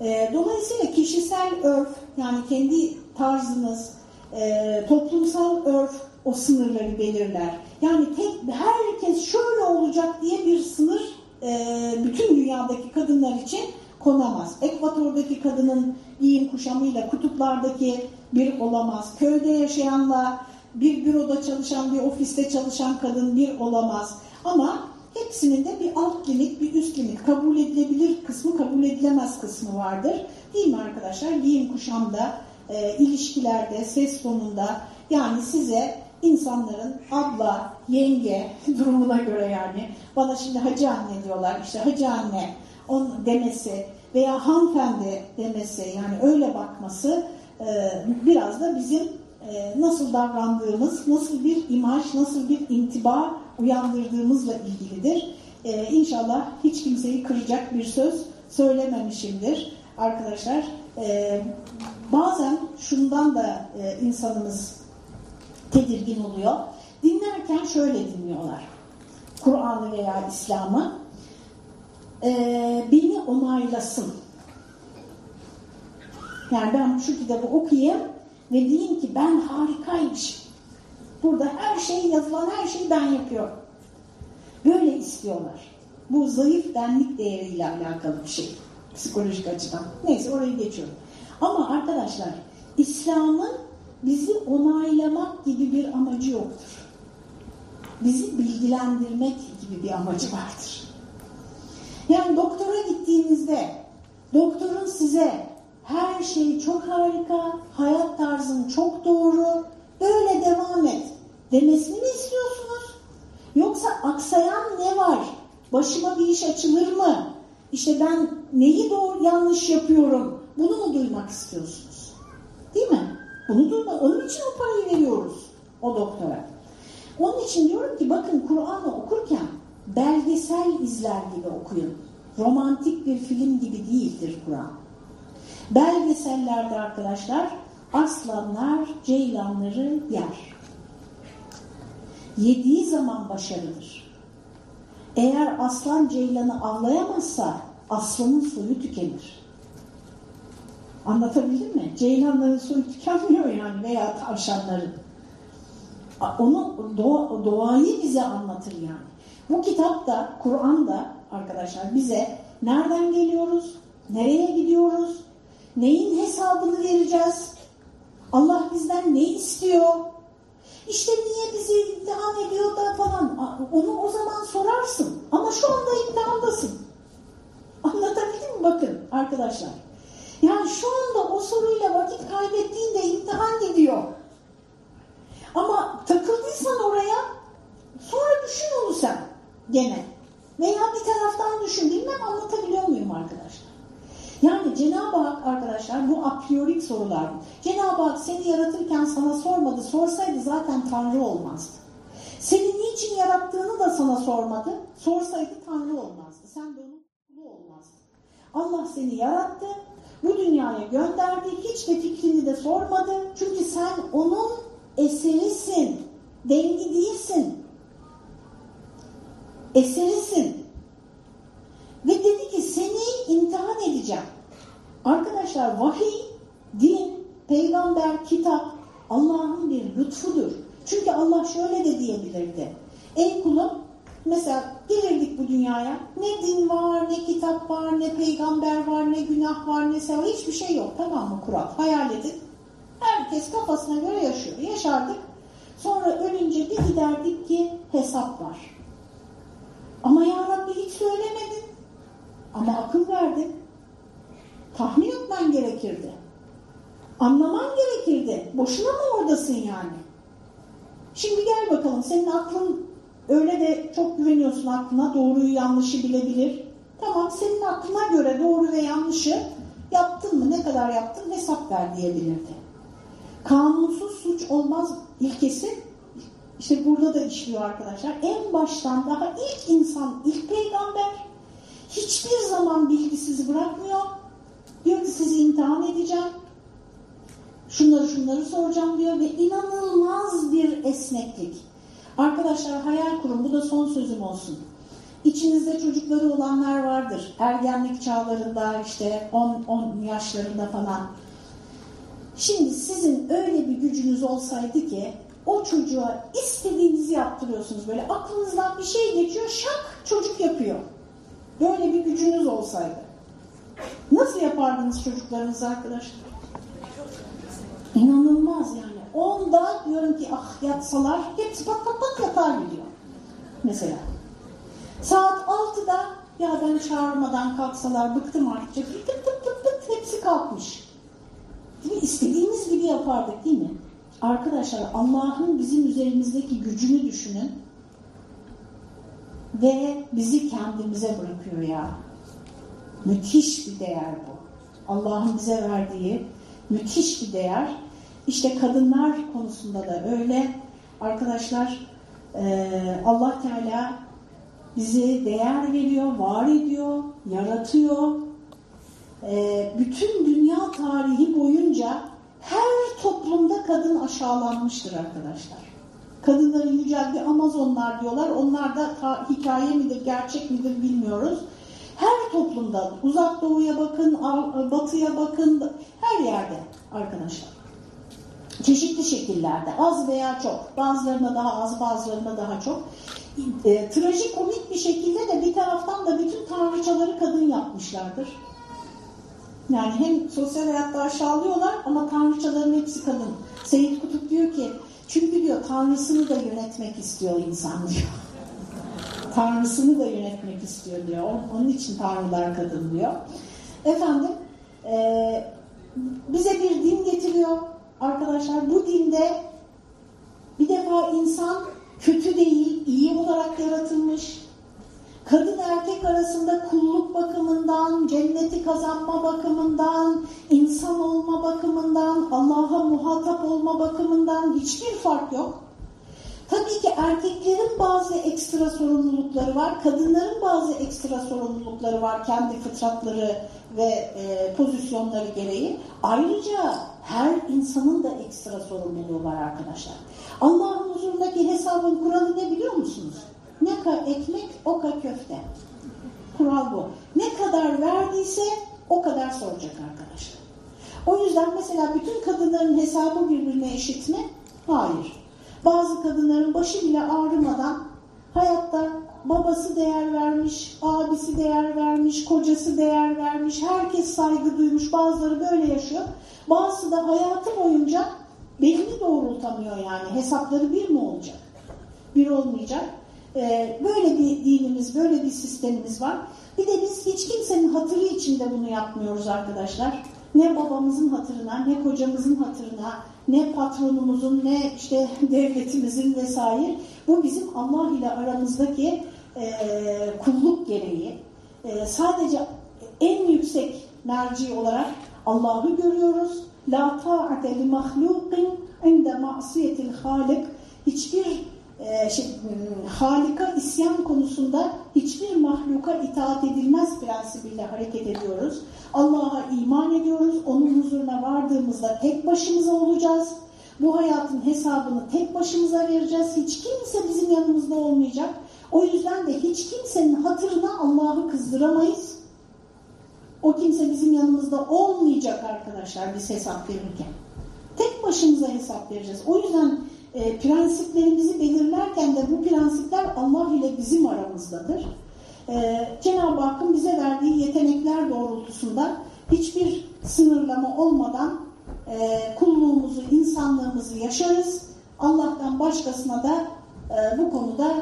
E, dolayısıyla kişisel örf yani kendi tarzınız, e, toplumsal örf o sınırları belirler. Yani tek herkes şöyle olacak diye bir sınır e, bütün dünyadaki kadınlar için konamaz. Ekvatordaki kadının giyim kuşamıyla kutuplardaki bir olamaz. Köyde yaşayanla bir büroda çalışan, bir ofiste çalışan kadın bir olamaz. Ama hepsinin de bir alt limit, bir üst limit, kabul edilebilir kısmı, kabul edilemez kısmı vardır. Değil mi arkadaşlar? Giyim kuşamda, e, ilişkilerde, ses tonunda yani size insanların abla, yenge durumuna göre yani bana şimdi hacı anne diyorlar. işte hacı anne on demesi veya hanımefendi demesi yani öyle bakması e, biraz da bizim e, nasıl davrandığımız, nasıl bir imaj, nasıl bir intiba uyandırdığımızla ilgilidir. E, inşallah hiç kimseyi kıracak bir söz söylememişimdir arkadaşlar. E, bazen şundan da e, insanımız tedirgin oluyor. Dinlerken şöyle dinliyorlar. Kur'an'ı veya İslam'ı e, beni onaylasın. Yani ben şu kitabı okuyayım ve diyeyim ki ben harikaymışım. Burada her şey yazılan her şeyi ben yapıyorum. Böyle istiyorlar. Bu zayıf benlik değeriyle alakalı bir şey. Psikolojik açıdan. Neyse orayı geçiyorum. Ama arkadaşlar İslam'ın bizi onaylamak gibi bir amacı yoktur. Bizi bilgilendirmek gibi bir amacı vardır. Yani doktora gittiğinizde doktorun size her şey çok harika, hayat tarzın çok doğru, böyle devam et demesini mi istiyorsunuz? Yoksa aksayan ne var? Başıma bir iş açılır mı? İşte ben neyi doğru yanlış yapıyorum? Bunu mu duymak istiyorsunuz? Değil mi? Bunu duyma. Onun için o parayı veriyoruz o doktora. Onun için diyorum ki bakın Kur'an'ı okurken belgesel izler gibi okuyun. Romantik bir film gibi değildir Kur'an. Belgesellerde arkadaşlar aslanlar ceylanları yer. Yediği zaman başarıdır. Eğer aslan ceylanı avlayamazsa aslanın soyu tükenir. Anlatabildim mi? Ceylanların soyu tükenmiyor yani veya tavşanların. Onu doğa, doğayı bize anlatır yani. Bu kitapta, Kur'an'da arkadaşlar bize nereden geliyoruz, nereye gidiyoruz, neyin hesabını vereceğiz, Allah bizden ne istiyor, işte niye bizi imtihan ediyor da falan. Onu o zaman sorarsın. Ama şu anda imtihandasın. Anlatabildim mi? Bakın arkadaşlar. Yani şu anda o soruyla vakit kaybettiğinde imtihan gidiyor. Ama takıldıysan oraya sonra düşün onu sen gene. Veya bir taraftan düşün. Bilmem anlatabiliyor muyum arkadaşlar? Yani Cenab-ı Hak arkadaşlar bu a priorik sorular. Cenab-ı Hak seni yaratırken sana sormadı. Sorsaydı zaten Tanrı olmazdı. Seni niçin yarattığını da sana sormadı. Sorsaydı Tanrı olmazdı. Sen de onun kulu olmazdın. Allah seni yarattı. Bu dünyaya gönderdi. Hiç de fikrini de sormadı. Çünkü sen onun eserisin. Dengi değilsin. Eserisin. Ve dedi ki seni imtihan edeceğim. Arkadaşlar vahiy, din, peygamber, kitap Allah'ın bir lütfudur. Çünkü Allah şöyle de diyebilirdi. Ey kulum mesela gelirdik bu dünyaya ne din var, ne kitap var, ne peygamber var, ne günah var, ne sevap hiçbir şey yok tamam mı kural? Hayal edin. Herkes kafasına göre yaşıyor. Yaşardık. Sonra ölünce bir giderdik ki hesap var. Ama ya Rabbi hiç söylemedin. Ama akıl verdin. Tahmin etmen gerekirdi. Anlaman gerekirdi. Boşuna mı oradasın yani? Şimdi gel bakalım senin aklın öyle de çok güveniyorsun aklına doğruyu yanlışı bilebilir. Tamam senin aklına göre doğru ve yanlışı yaptın mı ne kadar yaptın hesap ver diyebilirdi. Kanunsuz suç olmaz ilkesi işte burada da işliyor arkadaşlar. En baştan daha ilk insan, ilk peygamber hiçbir zaman bilgisiz bırakmıyor. Diyor ki sizi imtihan edeceğim. Şunları şunları soracağım diyor ve inanılmaz bir esneklik. Arkadaşlar hayal kurun. Bu da son sözüm olsun. İçinizde çocukları olanlar vardır. Ergenlik çağlarında işte 10 yaşlarında falan. Şimdi sizin öyle bir gücünüz olsaydı ki o çocuğa istediğinizi yaptırıyorsunuz. Böyle aklınızdan bir şey geçiyor şak çocuk yapıyor. Böyle bir gücünüz olsaydı. Nasıl yapardınız çocuklarınızı arkadaşlar? İnanılmaz yani. Onda diyorum ki ah yatsalar hepsi pat pat pat yatar gidiyor. Mesela. Saat 6'da ya ben çağırmadan kalksalar bıktım artık. Tık tık tık tık hepsi kalkmış. Değil mi? İstediğimiz gibi yapardık değil mi? Arkadaşlar Allah'ın bizim üzerimizdeki gücünü düşünün ve bizi kendimize bırakıyor ya. Müthiş bir değer bu. Allah'ın bize verdiği müthiş bir değer. İşte kadınlar konusunda da öyle. Arkadaşlar Allah Teala bizi değer veriyor, var ediyor, yaratıyor. Bütün dünya tarihi boyunca her toplumda kadın aşağılanmıştır arkadaşlar. Kadınları yüceldi Amazonlar diyorlar. Onlar da hikaye midir, gerçek midir bilmiyoruz. Her toplumda, uzak doğuya bakın, batıya bakın, her yerde arkadaşlar. Çeşitli şekillerde, az veya çok. Bazılarında daha az, bazılarında daha çok. E, trajikomik bir şekilde de bir taraftan da bütün tanrıçaları kadın yapmışlardır. Yani hem sosyal hayatta aşağılıyorlar ama tanrıçaların hepsi kadın. Seyit Kutup diyor ki, çünkü diyor tanrısını da yönetmek istiyor insan diyor. Tanrısını da yönetmek istiyor diyor. Onun için tanrılar kadın diyor. Efendim, e, bize bir din getiriyor arkadaşlar. Bu dinde bir defa insan kötü değil, iyi olarak yaratılmış. Kadın erkek arasında kulluk bakımından, cenneti kazanma bakımından, insan olma bakımından, Allah'a muhatap olma bakımından hiçbir fark yok. Tabii ki erkeklerin bazı ekstra sorumlulukları var, kadınların bazı ekstra sorumlulukları var kendi fıtratları ve e, pozisyonları gereği. Ayrıca her insanın da ekstra sorumluluğu var arkadaşlar. Allah'ın huzurundaki hesabın kuralı ne biliyor musunuz? Ne kadar ekmek, o kadar köfte. Kural bu. Ne kadar verdiyse o kadar soracak arkadaşlar. O yüzden mesela bütün kadınların hesabı birbirine eşit mi? Hayır. Bazı kadınların başı bile ağrımadan hayatta babası değer vermiş, abisi değer vermiş, kocası değer vermiş, herkes saygı duymuş, bazıları böyle yaşıyor. Bazısı da hayatı boyunca belini doğrultamıyor yani. Hesapları bir mi olacak? Bir olmayacak. Ee, böyle bir dinimiz, böyle bir sistemimiz var. Bir de biz hiç kimsenin hatırı için de bunu yapmıyoruz arkadaşlar. Ne babamızın hatırına, ne kocamızın hatırına, ne patronumuzun, ne işte devletimizin vesaire. Bu bizim Allah ile aramızdaki e, kulluk gereği. E, sadece en yüksek merci olarak Allah'ı görüyoruz. La ta'ate li mahlukin inde ma'siyetil halik. Hiçbir e, şey, halika isyan konusunda hiçbir mahluka itaat edilmez prensibiyle hareket ediyoruz. Allah'a iman ediyoruz. Onun huzuruna vardığımızda tek başımıza olacağız. Bu hayatın hesabını tek başımıza vereceğiz. Hiç kimse bizim yanımızda olmayacak. O yüzden de hiç kimsenin hatırına Allah'ı kızdıramayız. O kimse bizim yanımızda olmayacak arkadaşlar biz hesap verirken. Tek başımıza hesap vereceğiz. O yüzden e, prensiplerimizi belirlerken de bu prensipler Allah ile bizim aramızdadır. E, Cenab-ı Hakk'ın bize verdiği yetenekler doğrultusunda hiçbir sınırlama olmadan e, kulluğumuzu, insanlığımızı yaşarız. Allah'tan başkasına da e, bu konuda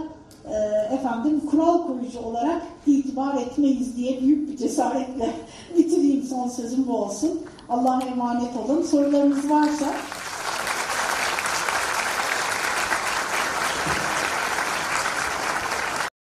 e, efendim kural koyucu olarak itibar etmeyiz diye büyük bir cesaretle bitireyim son sözüm bu olsun. Allah'a emanet olun. Sorularınız varsa